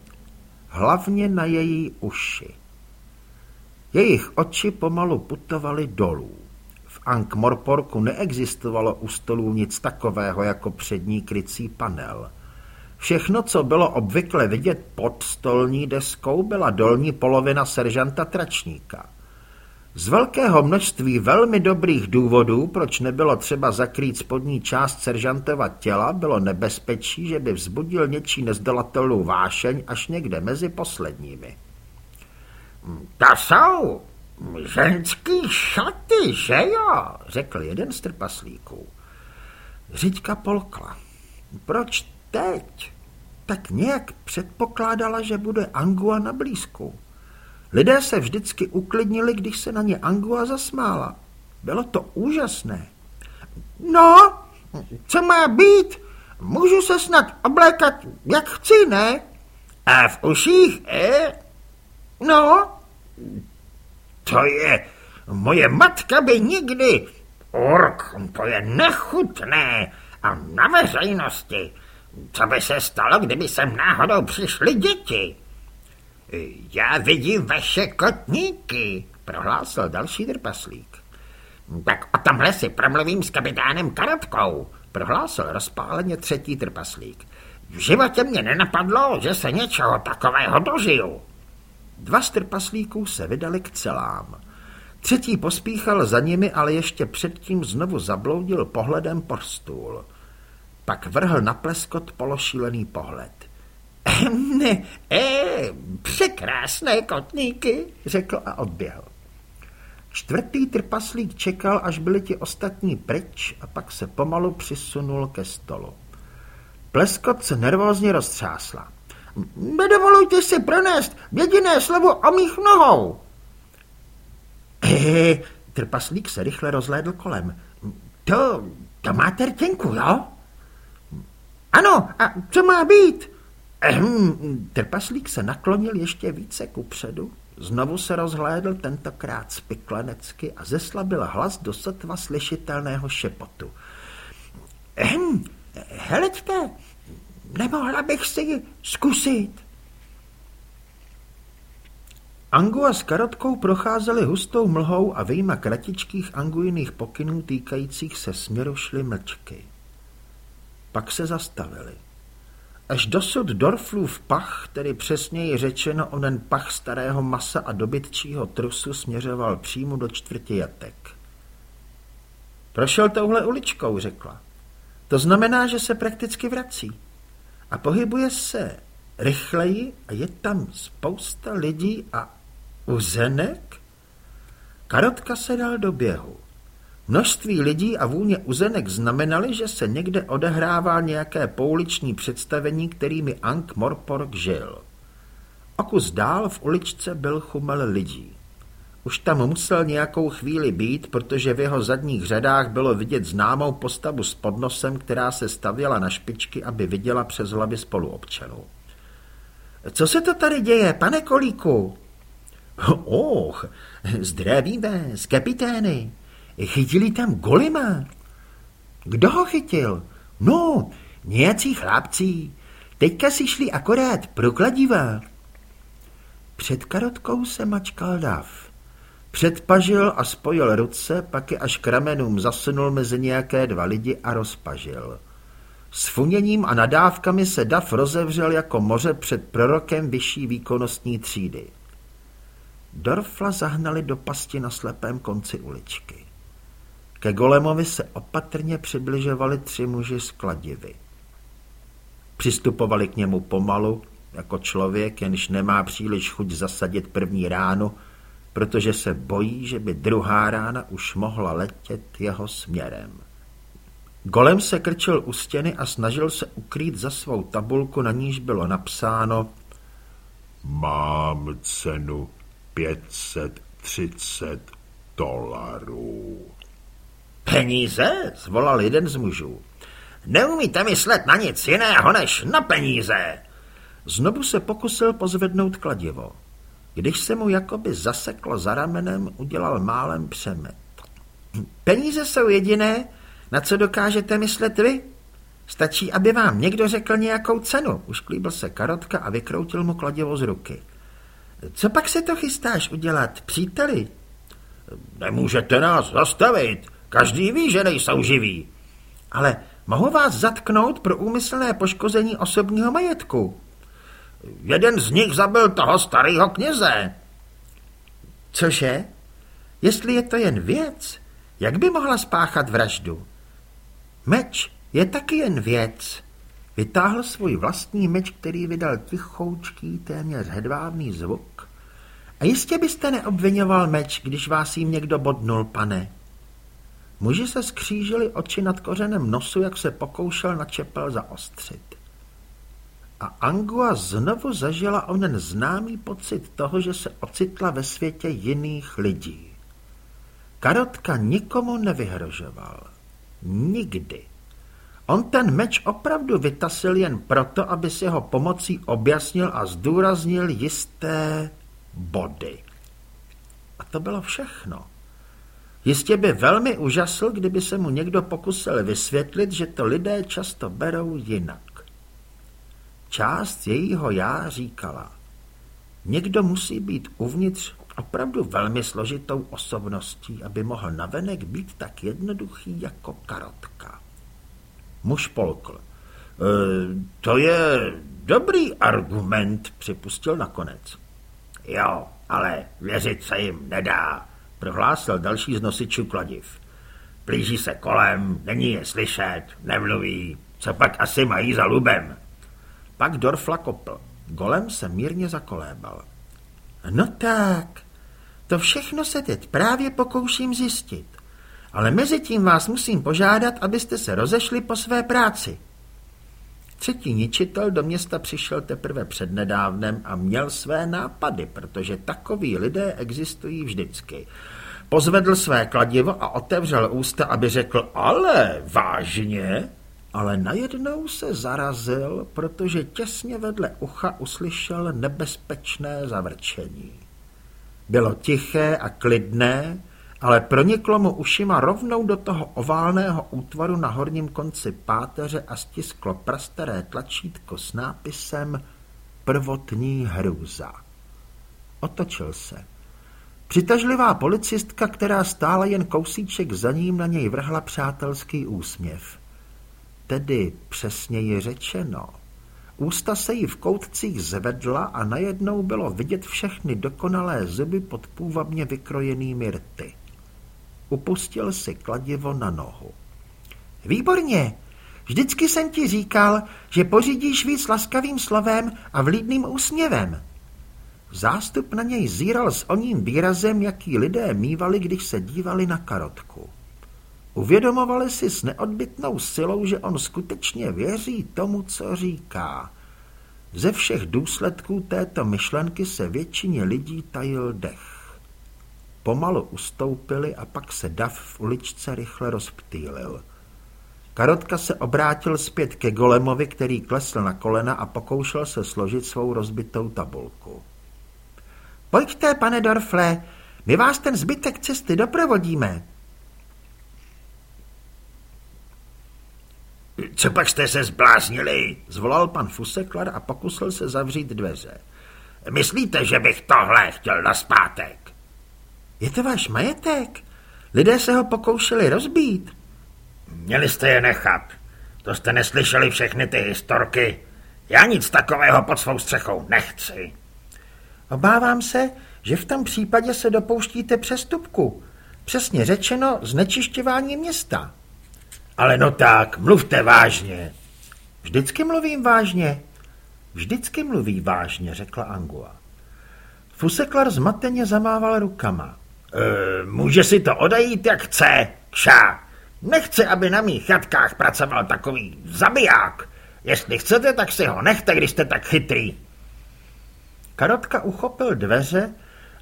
[SPEAKER 3] hlavně na její uši. Jejich oči pomalu putovaly dolů. V Ankh-Morporku neexistovalo u stolů nic takového jako přední krycí panel. Všechno, co bylo obvykle vidět pod stolní deskou, byla dolní polovina seržanta Tračníka – z velkého množství velmi dobrých důvodů, proč nebylo třeba zakrýt spodní část seržantova těla, bylo nebezpečí, že by vzbudil něčí nezdolatelnou vášeň až někde mezi posledními.
[SPEAKER 2] To jsou ženský šaty, že jo?
[SPEAKER 3] řekl jeden z trpaslíků. Řiďka polkla. Proč teď? Tak nějak předpokládala, že bude Angua na blízku. Lidé se vždycky uklidnili, když se na ně Angua zasmála. Bylo to úžasné. No, co má být? Můžu se snad oblékat, jak chci, ne?
[SPEAKER 2] A v uších, eh?
[SPEAKER 3] No.
[SPEAKER 2] To je... Moje matka by nikdy... Ork, to je nechutné. A na veřejnosti. Co by se stalo, kdyby sem náhodou přišly děti?
[SPEAKER 3] Já vidím vaše kotníky, prohlásil další trpaslík.
[SPEAKER 2] Tak o tomhle si promluvím s kapitánem Karotkou, prohlásil rozpáleně třetí trpaslík. V životě mě nenapadlo, že se něčeho takového dožiju.
[SPEAKER 3] Dva z trpaslíků se vydali k celám. Třetí pospíchal za nimi, ale ještě předtím znovu zabloudil pohledem po stůl. Pak vrhl na pleskot pološílený pohled.
[SPEAKER 2] Ne, e, překrásné kotníky, řekl a odběhl.
[SPEAKER 3] Čtvrtý trpaslík čekal, až byli ti ostatní pryč a pak se pomalu přisunul ke stolu. Pleskot se nervózně roztřásla.
[SPEAKER 2] Nedovolujte si pronést jediné slovo o mých nohou.
[SPEAKER 3] E, trpaslík se rychle rozhlédl kolem.
[SPEAKER 2] To, to máte rtěnku, jo?
[SPEAKER 3] Ano, a co má být? Ehm, trpaslík se naklonil ještě více kupředu, znovu se rozhlédl tentokrát spiklenecky a zeslabil hlas do sotva slyšitelného šepotu. Ehm, heleďte, nemohla bych si zkusit.
[SPEAKER 1] Angua s Karotkou procházeli hustou mlhou a vyjma kratičkých angujných pokynů týkajících se směru šly mlčky. Pak se zastavili. Až dosud Dorflův pach, tedy přesněji řečeno onen pach starého masa a dobytčího trusu, směřoval přímo do čtvrtě jatek. Prošel touhle uličkou, řekla. To znamená, že se prakticky vrací. A pohybuje se rychleji a je tam spousta lidí a uzenek? Karotka se dal do běhu. Množství lidí a vůně uzenek znamenaly, že se někde odehrává nějaké pouliční představení, kterými Ank Morpork žil. O kus dál v uličce byl chumel lidí. Už tam musel nějakou chvíli být, protože v jeho zadních řadách bylo vidět známou postavu s podnosem, která se stavěla na špičky, aby viděla přes hlavy spoluobčanů. Co se to tady děje, pane Kolíku? Och, zdravíme, z kapitény. Chytili tam Golima. Kdo ho chytil? No, nějací chlapci. Teďka si šli akorát pro kladiva. Před karotkou se mačkal dav. Předpažil a spojil ruce, pak je až k ramenům zasunul mezi nějaké dva lidi a rozpažil. S funěním a nadávkami se dav rozevřel jako moře před prorokem vyšší výkonnostní třídy. Dorfla zahnali do pasti na slepém konci uličky. Ke golemovi se opatrně přibližovali tři muži z kladivy. Přistupovali k němu pomalu, jako člověk, jenž nemá příliš chuť zasadit první ránu, protože se bojí, že by druhá rána už mohla letět jeho směrem. Golem se krčil u stěny a snažil se ukrýt za svou tabulku, na níž bylo napsáno Mám cenu 530 dolarů.
[SPEAKER 3] Peníze? zvolal jeden z mužů. Neumíte myslet na nic jiného než na peníze.
[SPEAKER 1] Znovu se pokusil pozvednout kladivo. Když se mu jakoby zaseklo za ramenem, udělal málem přemet. Peníze jsou jediné, na co dokážete myslet vy? Stačí, aby vám někdo řekl nějakou cenu. Ušklíbil se karotka a vykroutil mu kladivo z ruky. Co pak se to chystáš udělat, příteli?
[SPEAKER 3] Nemůžete nás zastavit. Každý ví, že nejsou živí.
[SPEAKER 1] Ale mohu vás zatknout pro úmyslné poškození osobního majetku.
[SPEAKER 3] Jeden z nich zabil toho starého kněze.
[SPEAKER 1] Cože? Jestli je to jen věc, jak by mohla spáchat vraždu? Meč je taky jen věc. Vytáhl svůj vlastní meč, který vydal tichoučký, téměř hedvábný zvuk. A jistě byste neobvinoval meč, když vás jim někdo bodnul, pane. Muži se skřížili oči nad kořenem nosu, jak se pokoušel na čepel zaostřit. A Angua znovu zažila onen známý pocit toho, že se ocitla ve světě jiných lidí. Karotka nikomu nevyhrožoval. Nikdy. On ten meč opravdu vytasil jen proto, aby si ho pomocí objasnil a zdůraznil jisté body. A to bylo všechno. Jistě by velmi užasl, kdyby se mu někdo pokusil vysvětlit, že to lidé často berou jinak. Část jejího já říkala, někdo musí být uvnitř opravdu velmi složitou osobností, aby mohl navenek být tak jednoduchý jako karotka. Muž polkl. E, to je dobrý argument, připustil nakonec.
[SPEAKER 3] Jo, ale věřit se jim nedá, prohlásil další z nosičů kladiv. Blíží se kolem, není je slyšet, nemluví, co pak asi mají za lubem.
[SPEAKER 1] Pak Dorfla kopl. Golem se mírně zakolébal. No tak, to všechno se teď právě pokouším zjistit. Ale mezi tím vás musím požádat, abyste se rozešli po své práci. Třetí ničitel do města přišel teprve přednedávnem a měl své nápady, protože takoví lidé existují vždycky. Pozvedl své kladivo a otevřel ústa, aby řekl, ale vážně? Ale najednou se zarazil, protože těsně vedle ucha uslyšel nebezpečné zavrčení. Bylo tiché a klidné, ale proniklo mu ušima rovnou do toho oválného útvaru na horním konci páteře a stisklo prastaré tlačítko s nápisem Prvotní hrůza. Otočil se. Přitažlivá policistka, která stála jen kousíček za ním, na něj vrhla přátelský úsměv. Tedy přesněji řečeno. Ústa se jí v koutcích zvedla a najednou bylo vidět všechny dokonalé zuby pod půvabně vykrojenými rty. Upustil si kladivo na nohu. Výborně! Vždycky jsem ti říkal, že pořídíš víc laskavým slovem a vlídným úsměvem. Zástup na něj zíral s oním výrazem, jaký lidé mývali, když se dívali na karotku. Uvědomovali si s neodbitnou silou, že on skutečně věří tomu, co říká. Ze všech důsledků této myšlenky se většině lidí tajil dech. Pomalu ustoupili a pak se dav v uličce rychle rozptýlil. Karotka se obrátil zpět ke golemovi, který klesl na kolena a pokoušel se složit svou rozbitou tabulku. Pojďte, pane Dorfle, my vás ten zbytek cesty doprovodíme.
[SPEAKER 2] Co pak jste se zbláznili? Zvolal pan Fuseklar a pokusil se zavřít dveře. Myslíte, že bych tohle chtěl na zpátek?
[SPEAKER 1] Je to váš majetek? Lidé se ho pokoušeli rozbít.
[SPEAKER 2] Měli jste je nechat. To jste neslyšeli všechny ty historky. Já nic takového pod svou střechou nechci.
[SPEAKER 1] Obávám se, že v tom případě se dopouštíte přestupku. Přesně řečeno znečišťování města.
[SPEAKER 2] Ale no tak, mluvte vážně.
[SPEAKER 1] Vždycky mluvím vážně. Vždycky mluví vážně, řekla Angua. Fuseklar zmateně zamával rukama.
[SPEAKER 2] E, může si to odejít, jak chce, kša. Nechci, aby na mých chatkách pracoval takový zabiják. Jestli chcete, tak si ho nechte, když jste tak chytrý.
[SPEAKER 1] Karotka uchopil dveře,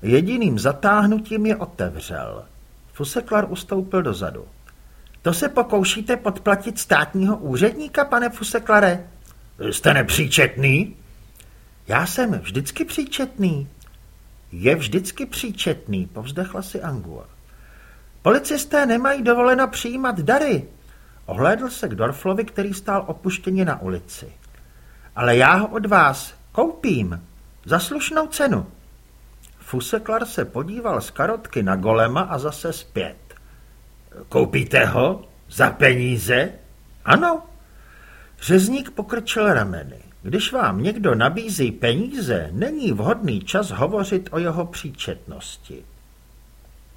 [SPEAKER 1] jediným zatáhnutím je otevřel. Fuseklar ustoupil dozadu. To se pokoušíte podplatit státního úředníka, pane Fuseklare?
[SPEAKER 2] Jste nepříčetný?
[SPEAKER 1] Já jsem vždycky příčetný. Je vždycky příčetný, povzdechla si Angua. Policisté nemají dovoleno přijímat dary. Ohlédl se k Dorflovi, který stál opuštěně na ulici. Ale já ho od vás koupím. Za slušnou cenu. Fuseklar se podíval z karotky na golema a zase zpět.
[SPEAKER 2] Koupíte ho? Za peníze?
[SPEAKER 1] Ano. Řezník pokrčil rameny. Když vám někdo nabízí peníze, není vhodný čas hovořit o jeho příčetnosti.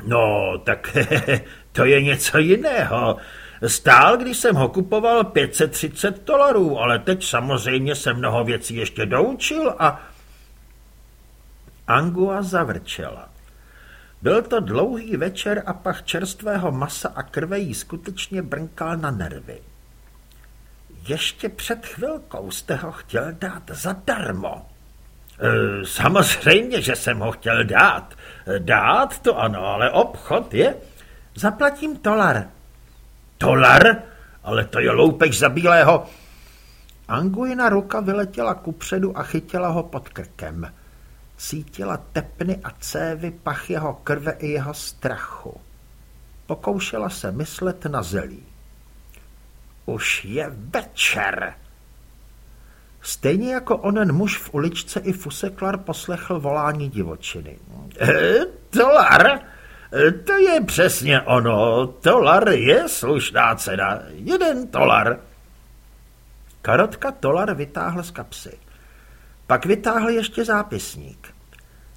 [SPEAKER 2] No, tak to je něco jiného. Stál, když jsem ho kupoval 530 dolarů, ale teď samozřejmě se mnoho věcí ještě doučil a...
[SPEAKER 1] Angua zavrčela. Byl to dlouhý večer a pach čerstvého masa a krve jí skutečně brnkal na nervy. Ještě před chvilkou jste ho chtěl dát zadarmo.
[SPEAKER 2] E, samozřejmě, že jsem ho chtěl dát. Dát to ano, ale obchod je...
[SPEAKER 1] Zaplatím tolar.
[SPEAKER 2] Tolar? Ale to je loupež za bílého...
[SPEAKER 1] Anguina ruka vyletěla kupředu a chytila ho pod krkem. Cítila tepny a cévy, pach jeho krve i jeho strachu. Pokoušela se myslet na zelí. Už je večer. Stejně jako onen muž v uličce i Fuseklar poslechl volání divočiny.
[SPEAKER 2] E, tolar? To je přesně ono. Tolar je slušná cena. Jeden tolar.
[SPEAKER 1] Karotka tolar vytáhl z kapsy. Pak vytáhl ještě zápisník.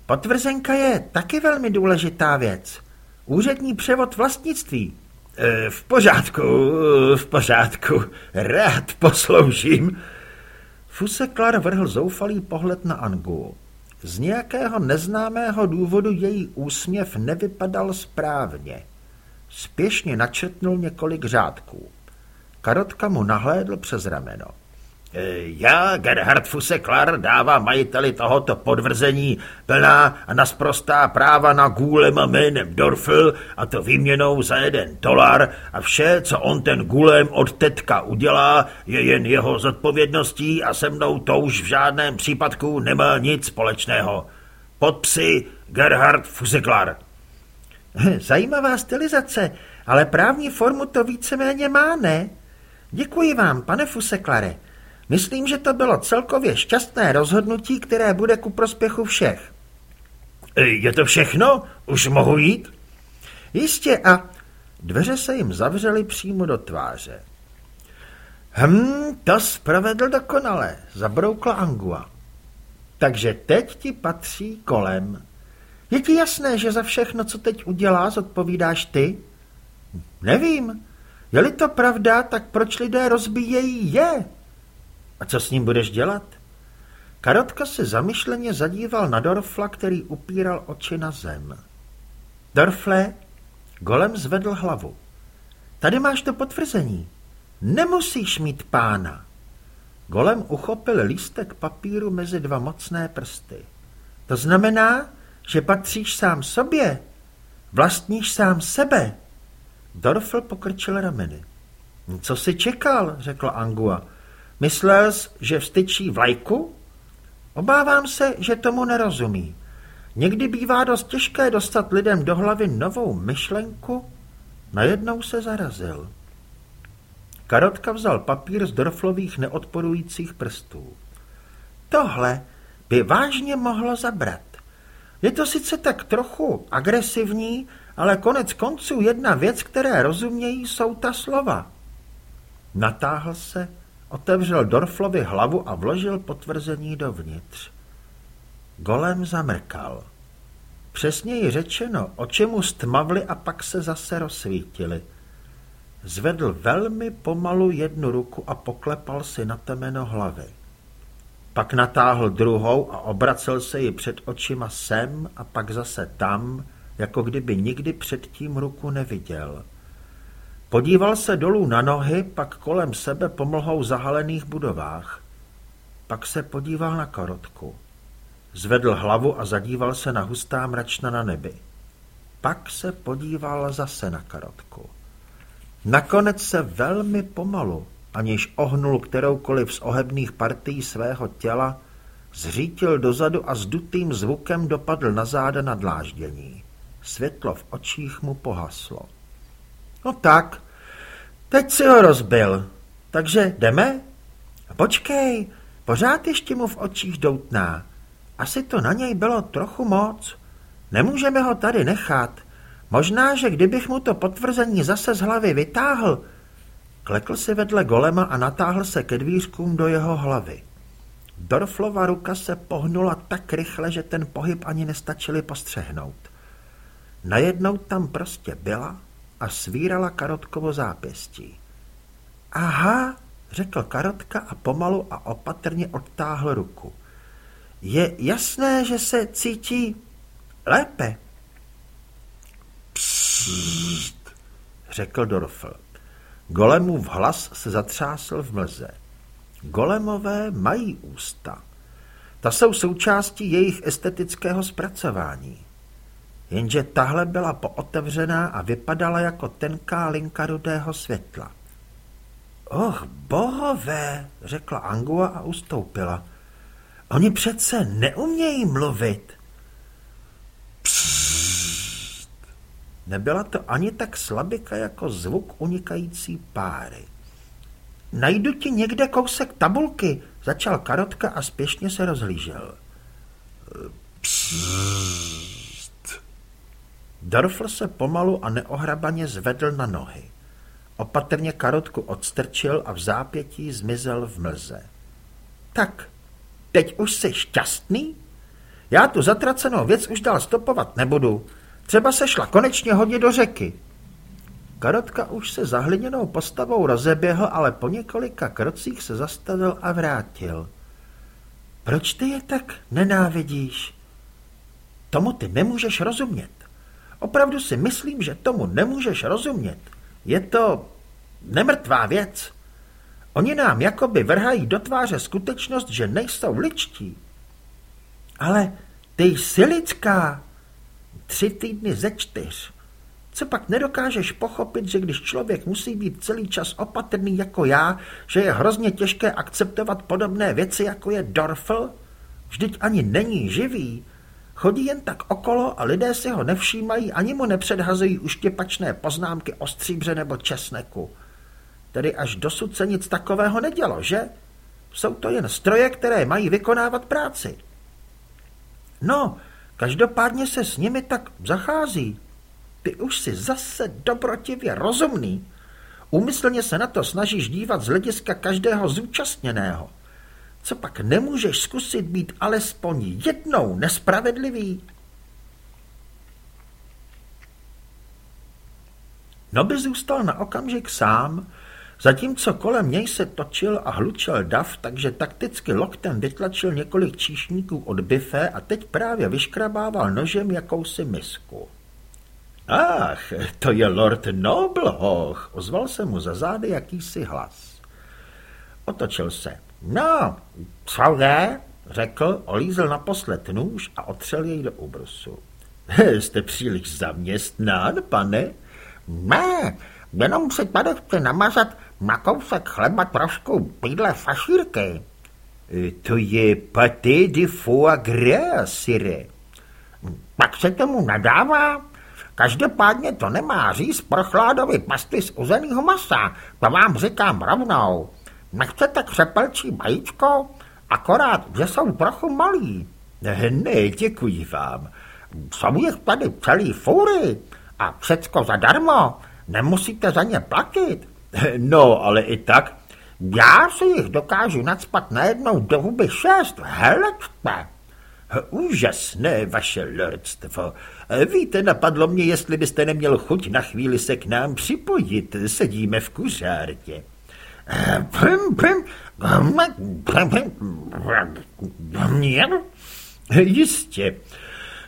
[SPEAKER 1] Potvrzenka je taky velmi důležitá věc. Úřední převod vlastnictví.
[SPEAKER 2] E, v pořádku, v pořádku. Rád posloužím.
[SPEAKER 1] Fuseklar vrhl zoufalý pohled na Angu. Z nějakého neznámého důvodu její úsměv nevypadal správně. Spěšně načetnul několik řádků. Karotka mu nahlédl přes rameno.
[SPEAKER 2] Já, Gerhard Fuseklar, dávám majiteli tohoto podvrzení plná a nasprostá práva na gulema jménem Dorfl a to výměnou za jeden dolar a vše, co on ten gulem od tetka udělá, je jen jeho zodpovědností a se mnou to už v žádném případku nemá nic společného. Podpsy Gerhard Fuseklar.
[SPEAKER 1] Zajímavá stylizace, ale právní formu to víceméně má, ne? Děkuji vám, pane Fuseklare. Myslím, že to bylo celkově šťastné rozhodnutí, které bude ku prospěchu všech.
[SPEAKER 2] Je to všechno? Už mohu jít?
[SPEAKER 1] Jistě a dveře se jim zavřely přímo do tváře. Hm, to spravedl dokonale, zabroukla Angua. Takže teď ti patří kolem. Je ti jasné, že za všechno, co teď udělá, zodpovídáš ty? Nevím. Je-li to pravda, tak proč lidé rozbíjejí je? A co s ním budeš dělat? Karotka se zamyšleně zadíval na Dorfla, který upíral oči na zem. Dorfle, golem zvedl hlavu. Tady máš to potvrzení. Nemusíš mít pána. Golem uchopil lístek papíru mezi dva mocné prsty. To znamená, že patříš sám sobě. Vlastníš sám sebe. Dorfl pokrčil rameny. Co jsi čekal, řekla Angua. Myslel jsi, že vstyčí vlajku? Obávám se, že tomu nerozumí. Někdy bývá dost těžké dostat lidem do hlavy novou myšlenku. Najednou se zarazil. Karotka vzal papír z Dorflových neodporujících prstů. Tohle by vážně mohlo zabrat. Je to sice tak trochu agresivní, ale konec konců jedna věc, které rozumějí, jsou ta slova. Natáhl se, otevřel Dorflovi hlavu a vložil potvrzení dovnitř. Golem zamrkal. Přesněji řečeno, oči mu stmavly a pak se zase rozsvítily. Zvedl velmi pomalu jednu ruku a poklepal si na temeno hlavy. Pak natáhl druhou a obracel se ji před očima sem a pak zase tam, jako kdyby nikdy předtím ruku neviděl. Podíval se dolů na nohy, pak kolem sebe po mlhou zahalených budovách. Pak se podíval na korotku. Zvedl hlavu a zadíval se na hustá mračna na nebi. Pak se podíval zase na karotku. Nakonec se velmi pomalu, aniž ohnul kteroukoliv z ohebných partií svého těla, zřítil dozadu a s dutým zvukem dopadl na záda na dláždění. Světlo v očích mu pohaslo. No tak, teď si ho rozbil, takže jdeme? Počkej, pořád ještě mu v očích doutná. Asi to na něj bylo trochu moc. Nemůžeme ho tady nechat. Možná, že kdybych mu to potvrzení zase z hlavy vytáhl, klekl si vedle golema a natáhl se ke dvířkům do jeho hlavy. Dorflova ruka se pohnula tak rychle, že ten pohyb ani nestačili postřehnout. Najednou tam prostě byla a svírala Karotkovo zápěstí. Aha, řekl Karotka a pomalu a opatrně odtáhl ruku. Je jasné, že se cítí lépe.
[SPEAKER 2] Psst, řekl Dorfl. Golemův hlas se zatřásl v mlze. Golemové mají ústa. Ta jsou součástí jejich estetického zpracování. Jenže tahle byla pootevřená a vypadala jako tenká linka rudého světla. Och, bohové, řekla Angua a ustoupila. Oni přece neumějí mluvit. Psst. Nebyla to ani tak slabika jako zvuk unikající páry. Najdu ti někde kousek tabulky, začal Karotka a spěšně se rozhlížel. Psst. Dorfl se pomalu a neohrabaně zvedl na nohy. Opatrně Karotku odstrčil a v zápětí zmizel v mlze. Tak, Teď už jsi šťastný? Já tu zatracenou věc už dál stopovat nebudu. Třeba se šla konečně hodně do řeky. Karotka už se zahliněnou postavou rozeběhl, ale po několika krocích se zastavil a vrátil. Proč ty je tak nenávidíš? Tomu ty nemůžeš rozumět. Opravdu si myslím, že tomu nemůžeš rozumět. Je to nemrtvá věc. Oni nám jakoby vrhají do tváře skutečnost, že nejsou ličtí. Ale ty jsi lidská. Tři týdny ze čtyř. Co pak nedokážeš pochopit, že když člověk musí být celý čas opatrný jako já, že je hrozně těžké akceptovat podobné věci, jako je Dorfl? Vždyť ani není živý. Chodí jen tak okolo a lidé si ho nevšímají, ani mu nepředhazují uštěpačné poznámky o stříbře nebo česneku. Tedy až dosud se nic takového nedělo, že? Jsou to jen stroje, které mají vykonávat práci. No,
[SPEAKER 1] Každopádně se s nimi tak zachází. Ty už si zase dobrotivě rozumný. Úmyslně se na to snažíš dívat z hlediska každého zúčastněného. Co pak nemůžeš zkusit být alespoň jednou nespravedlivý? Noby zůstal na okamžik sám, zatímco kolem něj se točil a hlučel dav, takže takticky loktem vytlačil několik číšníků od bife a teď právě vyškrabával nožem jakousi misku. Ach, to je Lord Noblehoch, ozval se mu za zády jakýsi hlas. Otočil se. No, co je? Řekl, olízl naposled nůž a otřel jej do ubrusu. Jste příliš zaměstnán, pane?
[SPEAKER 3] Ne, jenom si tady chci namazat na kousek chleba trošku pídle fašírky.
[SPEAKER 1] To je paté de foie gras, sire.
[SPEAKER 3] Pak se tomu nadává? Každopádně to nemá říct prochládový pasty z uzenýho masa, to vám říkám rovnou. Nechcete křepelčí vajíčko? Akorát, že jsou trochu malý.
[SPEAKER 1] Ne, děkuji vám.
[SPEAKER 3] Jsou jich tady celý fůry a všecko zadarmo. Nemusíte za ně platit.
[SPEAKER 1] No, ale i tak.
[SPEAKER 3] Já si jich dokážu nadspat najednou do huby šest. Helečte.
[SPEAKER 1] Úžasné, vaše lordstvo. Víte, napadlo mě, jestli byste neměl chuť na chvíli se k nám připojit. Sedíme v kuřártě. Jistě.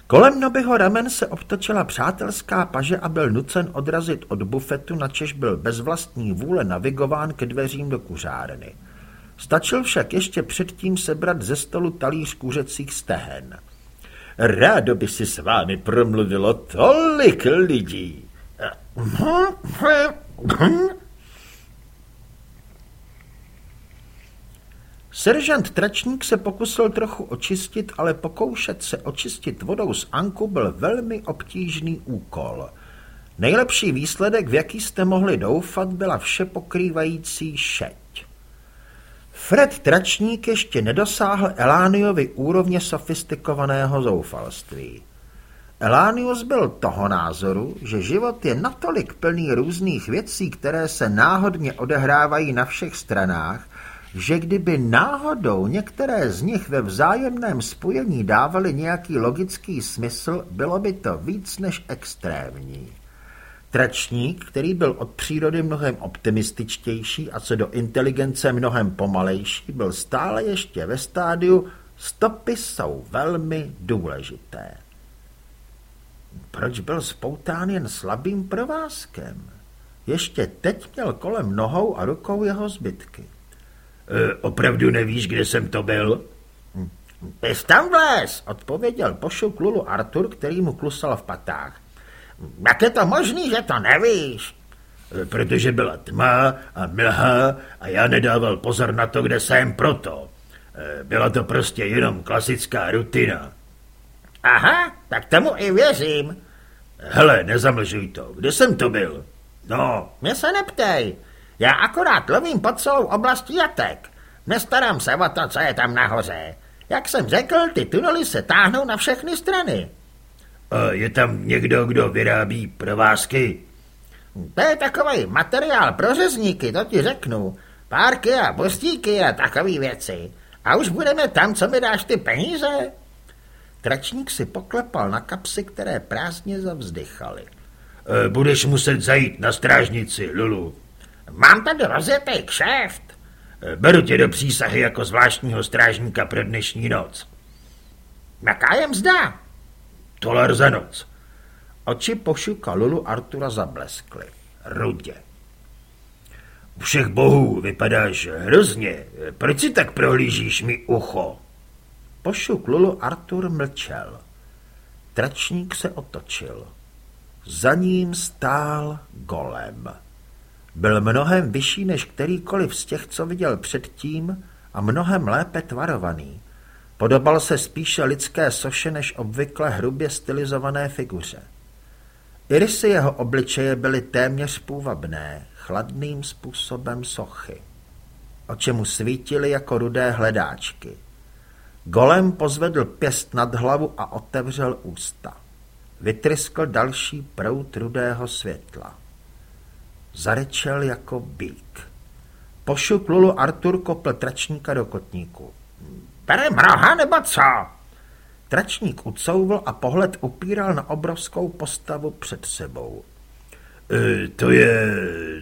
[SPEAKER 1] Kolem Nobyho ramen se obtočila přátelská paže a byl nucen odrazit od bufetu, načež byl bez vlastní vůle navigován ke dveřím do kuřárny. Stačil však ještě předtím sebrat ze stolu talíř kuřecích stehen. Rádo by si s vámi promluvilo tolik lidí. Seržant Tračník se pokusil trochu očistit, ale pokoušet se očistit vodou z Anku byl velmi obtížný úkol. Nejlepší výsledek, v jaký jste mohli doufat, byla vše pokrývající šeť. Fred Tračník ještě nedosáhl Elániovi úrovně sofistikovaného zoufalství. Elánius byl toho názoru, že život je natolik plný různých věcí, které se náhodně odehrávají na všech stranách, že kdyby náhodou některé z nich ve vzájemném spojení dávaly nějaký logický smysl, bylo by to víc než extrémní. Tračník, který byl od přírody mnohem optimističtější a co do inteligence mnohem pomalejší, byl stále ještě ve stádiu stopy jsou velmi důležité. Proč byl spoután jen slabým provázkem? Ještě teď měl kolem nohou a rukou jeho zbytky.
[SPEAKER 2] E, opravdu nevíš, kde jsem to byl?
[SPEAKER 3] Ty jsi tam vles, odpověděl pošuk Lulu Artur, který mu klusal v patách. Jak je to možný, že to nevíš?
[SPEAKER 2] E, protože byla tma a mlha a já nedával pozor na to, kde jsem proto. E, byla to prostě jenom klasická rutina.
[SPEAKER 3] Aha, tak tomu i věřím.
[SPEAKER 2] Hele, nezamlžuj to. Kde jsem to byl? No.
[SPEAKER 3] Mě se neptej. Já akorát lovím pod celou oblastí jatek. Nestarám se o to, co je tam nahoře. Jak jsem řekl, ty tunely se táhnou na všechny strany.
[SPEAKER 2] A je tam někdo, kdo vyrábí provázky?
[SPEAKER 3] To je takový materiál pro řezníky, to ti řeknu. Párky a bostíky a takové věci. A už budeme tam, co mi dáš ty peníze? Tračník si poklepal na kapsy, které prázdně zavzdychaly.
[SPEAKER 2] E, budeš muset zajít na strážnici, Lulu.
[SPEAKER 3] Mám tady rozjetý kšeft.
[SPEAKER 2] E, beru tě do přísahy jako zvláštního strážníka pro dnešní noc.
[SPEAKER 3] Jaká je mzda?
[SPEAKER 2] Tolar za noc.
[SPEAKER 1] Oči pošuka Lulu Artura zableskly. Rudě.
[SPEAKER 2] U všech bohů vypadáš hrozně. Proč si tak prohlížíš mi ucho?
[SPEAKER 1] Pošuk Lulu Artur mlčel. Tračník se otočil. Za ním stál golem. Byl mnohem vyšší než kterýkoliv z těch, co viděl předtím a mnohem lépe tvarovaný. Podobal se spíše lidské soše než obvykle hrubě stylizované figuře. Irysy jeho obličeje byly téměř půvabné, chladným způsobem sochy. Oči mu svítily jako rudé hledáčky. Golem pozvedl pěst nad hlavu a otevřel ústa. Vytryskl další prout rudého světla. Zarečel jako bík. Pošuk Lulu Artur kopl tračníka do kotníku.
[SPEAKER 3] Bere mroha nebo co?
[SPEAKER 1] Tračník ucouvl a pohled upíral na obrovskou postavu před sebou.
[SPEAKER 2] E, to je,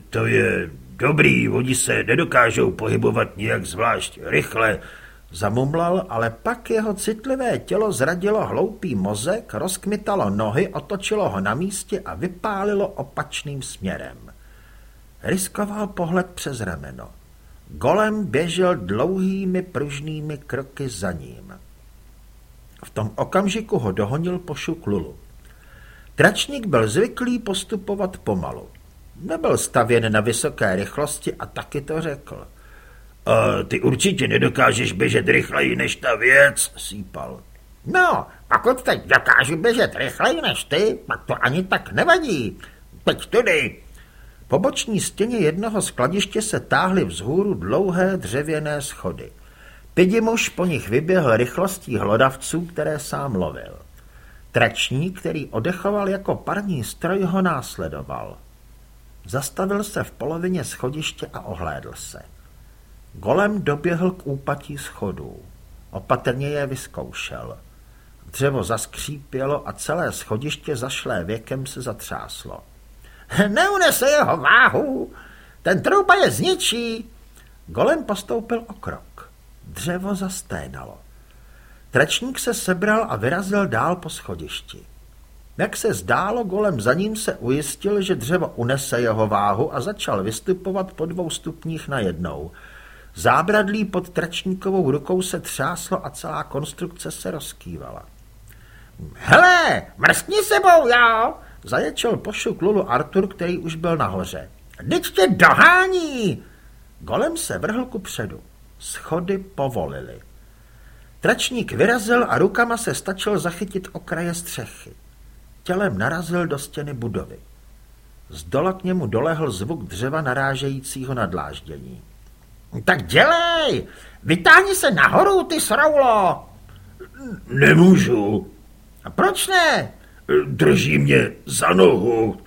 [SPEAKER 2] to je dobrý, oni se nedokážou pohybovat nijak zvlášť rychle,
[SPEAKER 1] Zamumlal, ale pak jeho citlivé tělo zradilo hloupý mozek, rozkmitalo nohy, otočilo ho na místě a vypálilo opačným směrem. Riskoval pohled přes rameno. Golem běžel dlouhými pružnými kroky za ním. V tom okamžiku ho dohonil pošuk Lulu. Tračník byl zvyklý postupovat pomalu. Nebyl stavěn na vysoké rychlosti a taky to řekl.
[SPEAKER 2] A ty určitě nedokážeš běžet rychleji než ta věc, sípal.
[SPEAKER 3] No, pokud teď dokážu běžet rychleji než ty, pak to ani tak nevadí. Teď tudy.
[SPEAKER 1] Po boční stěně jednoho skladiště se táhly vzhůru dlouhé dřevěné schody. Pidimuš po nich vyběhl rychlostí hlodavců, které sám lovil. Tračník, který odechoval jako parní stroj, ho následoval. Zastavil se v polovině schodiště a ohlédl se. Golem doběhl k úpatí schodů. Opatrně je vyzkoušel. Dřevo zaskřípělo a celé schodiště zašlé věkem se zatřáslo.
[SPEAKER 3] Neunese jeho váhu, ten troupa je zničí.
[SPEAKER 1] Golem postoupil o krok. Dřevo zasténalo. Tračník se sebral a vyrazil dál po schodišti. Jak se zdálo, golem za ním se ujistil, že dřevo unese jeho váhu a začal vystupovat po dvou stupních najednou. Zábradlí pod tračníkovou rukou se třáslo a celá konstrukce se rozkývala.
[SPEAKER 3] Hele, mrskni sebou, jo!
[SPEAKER 1] Zaječel pošuk Lulu Artur, který už byl nahoře.
[SPEAKER 3] Vždyť tě dohání!
[SPEAKER 1] Golem se vrhl ku předu. Schody povolily. Tračník vyrazil a rukama se stačil zachytit okraje střechy. Tělem narazil do stěny budovy. Z dola k němu dolehl zvuk dřeva narážejícího na dláždění.
[SPEAKER 3] Tak dělej! Vytáhni se nahoru, ty sraulo!
[SPEAKER 2] Nemůžu.
[SPEAKER 3] A proč ne?
[SPEAKER 2] Drží mě za nohu.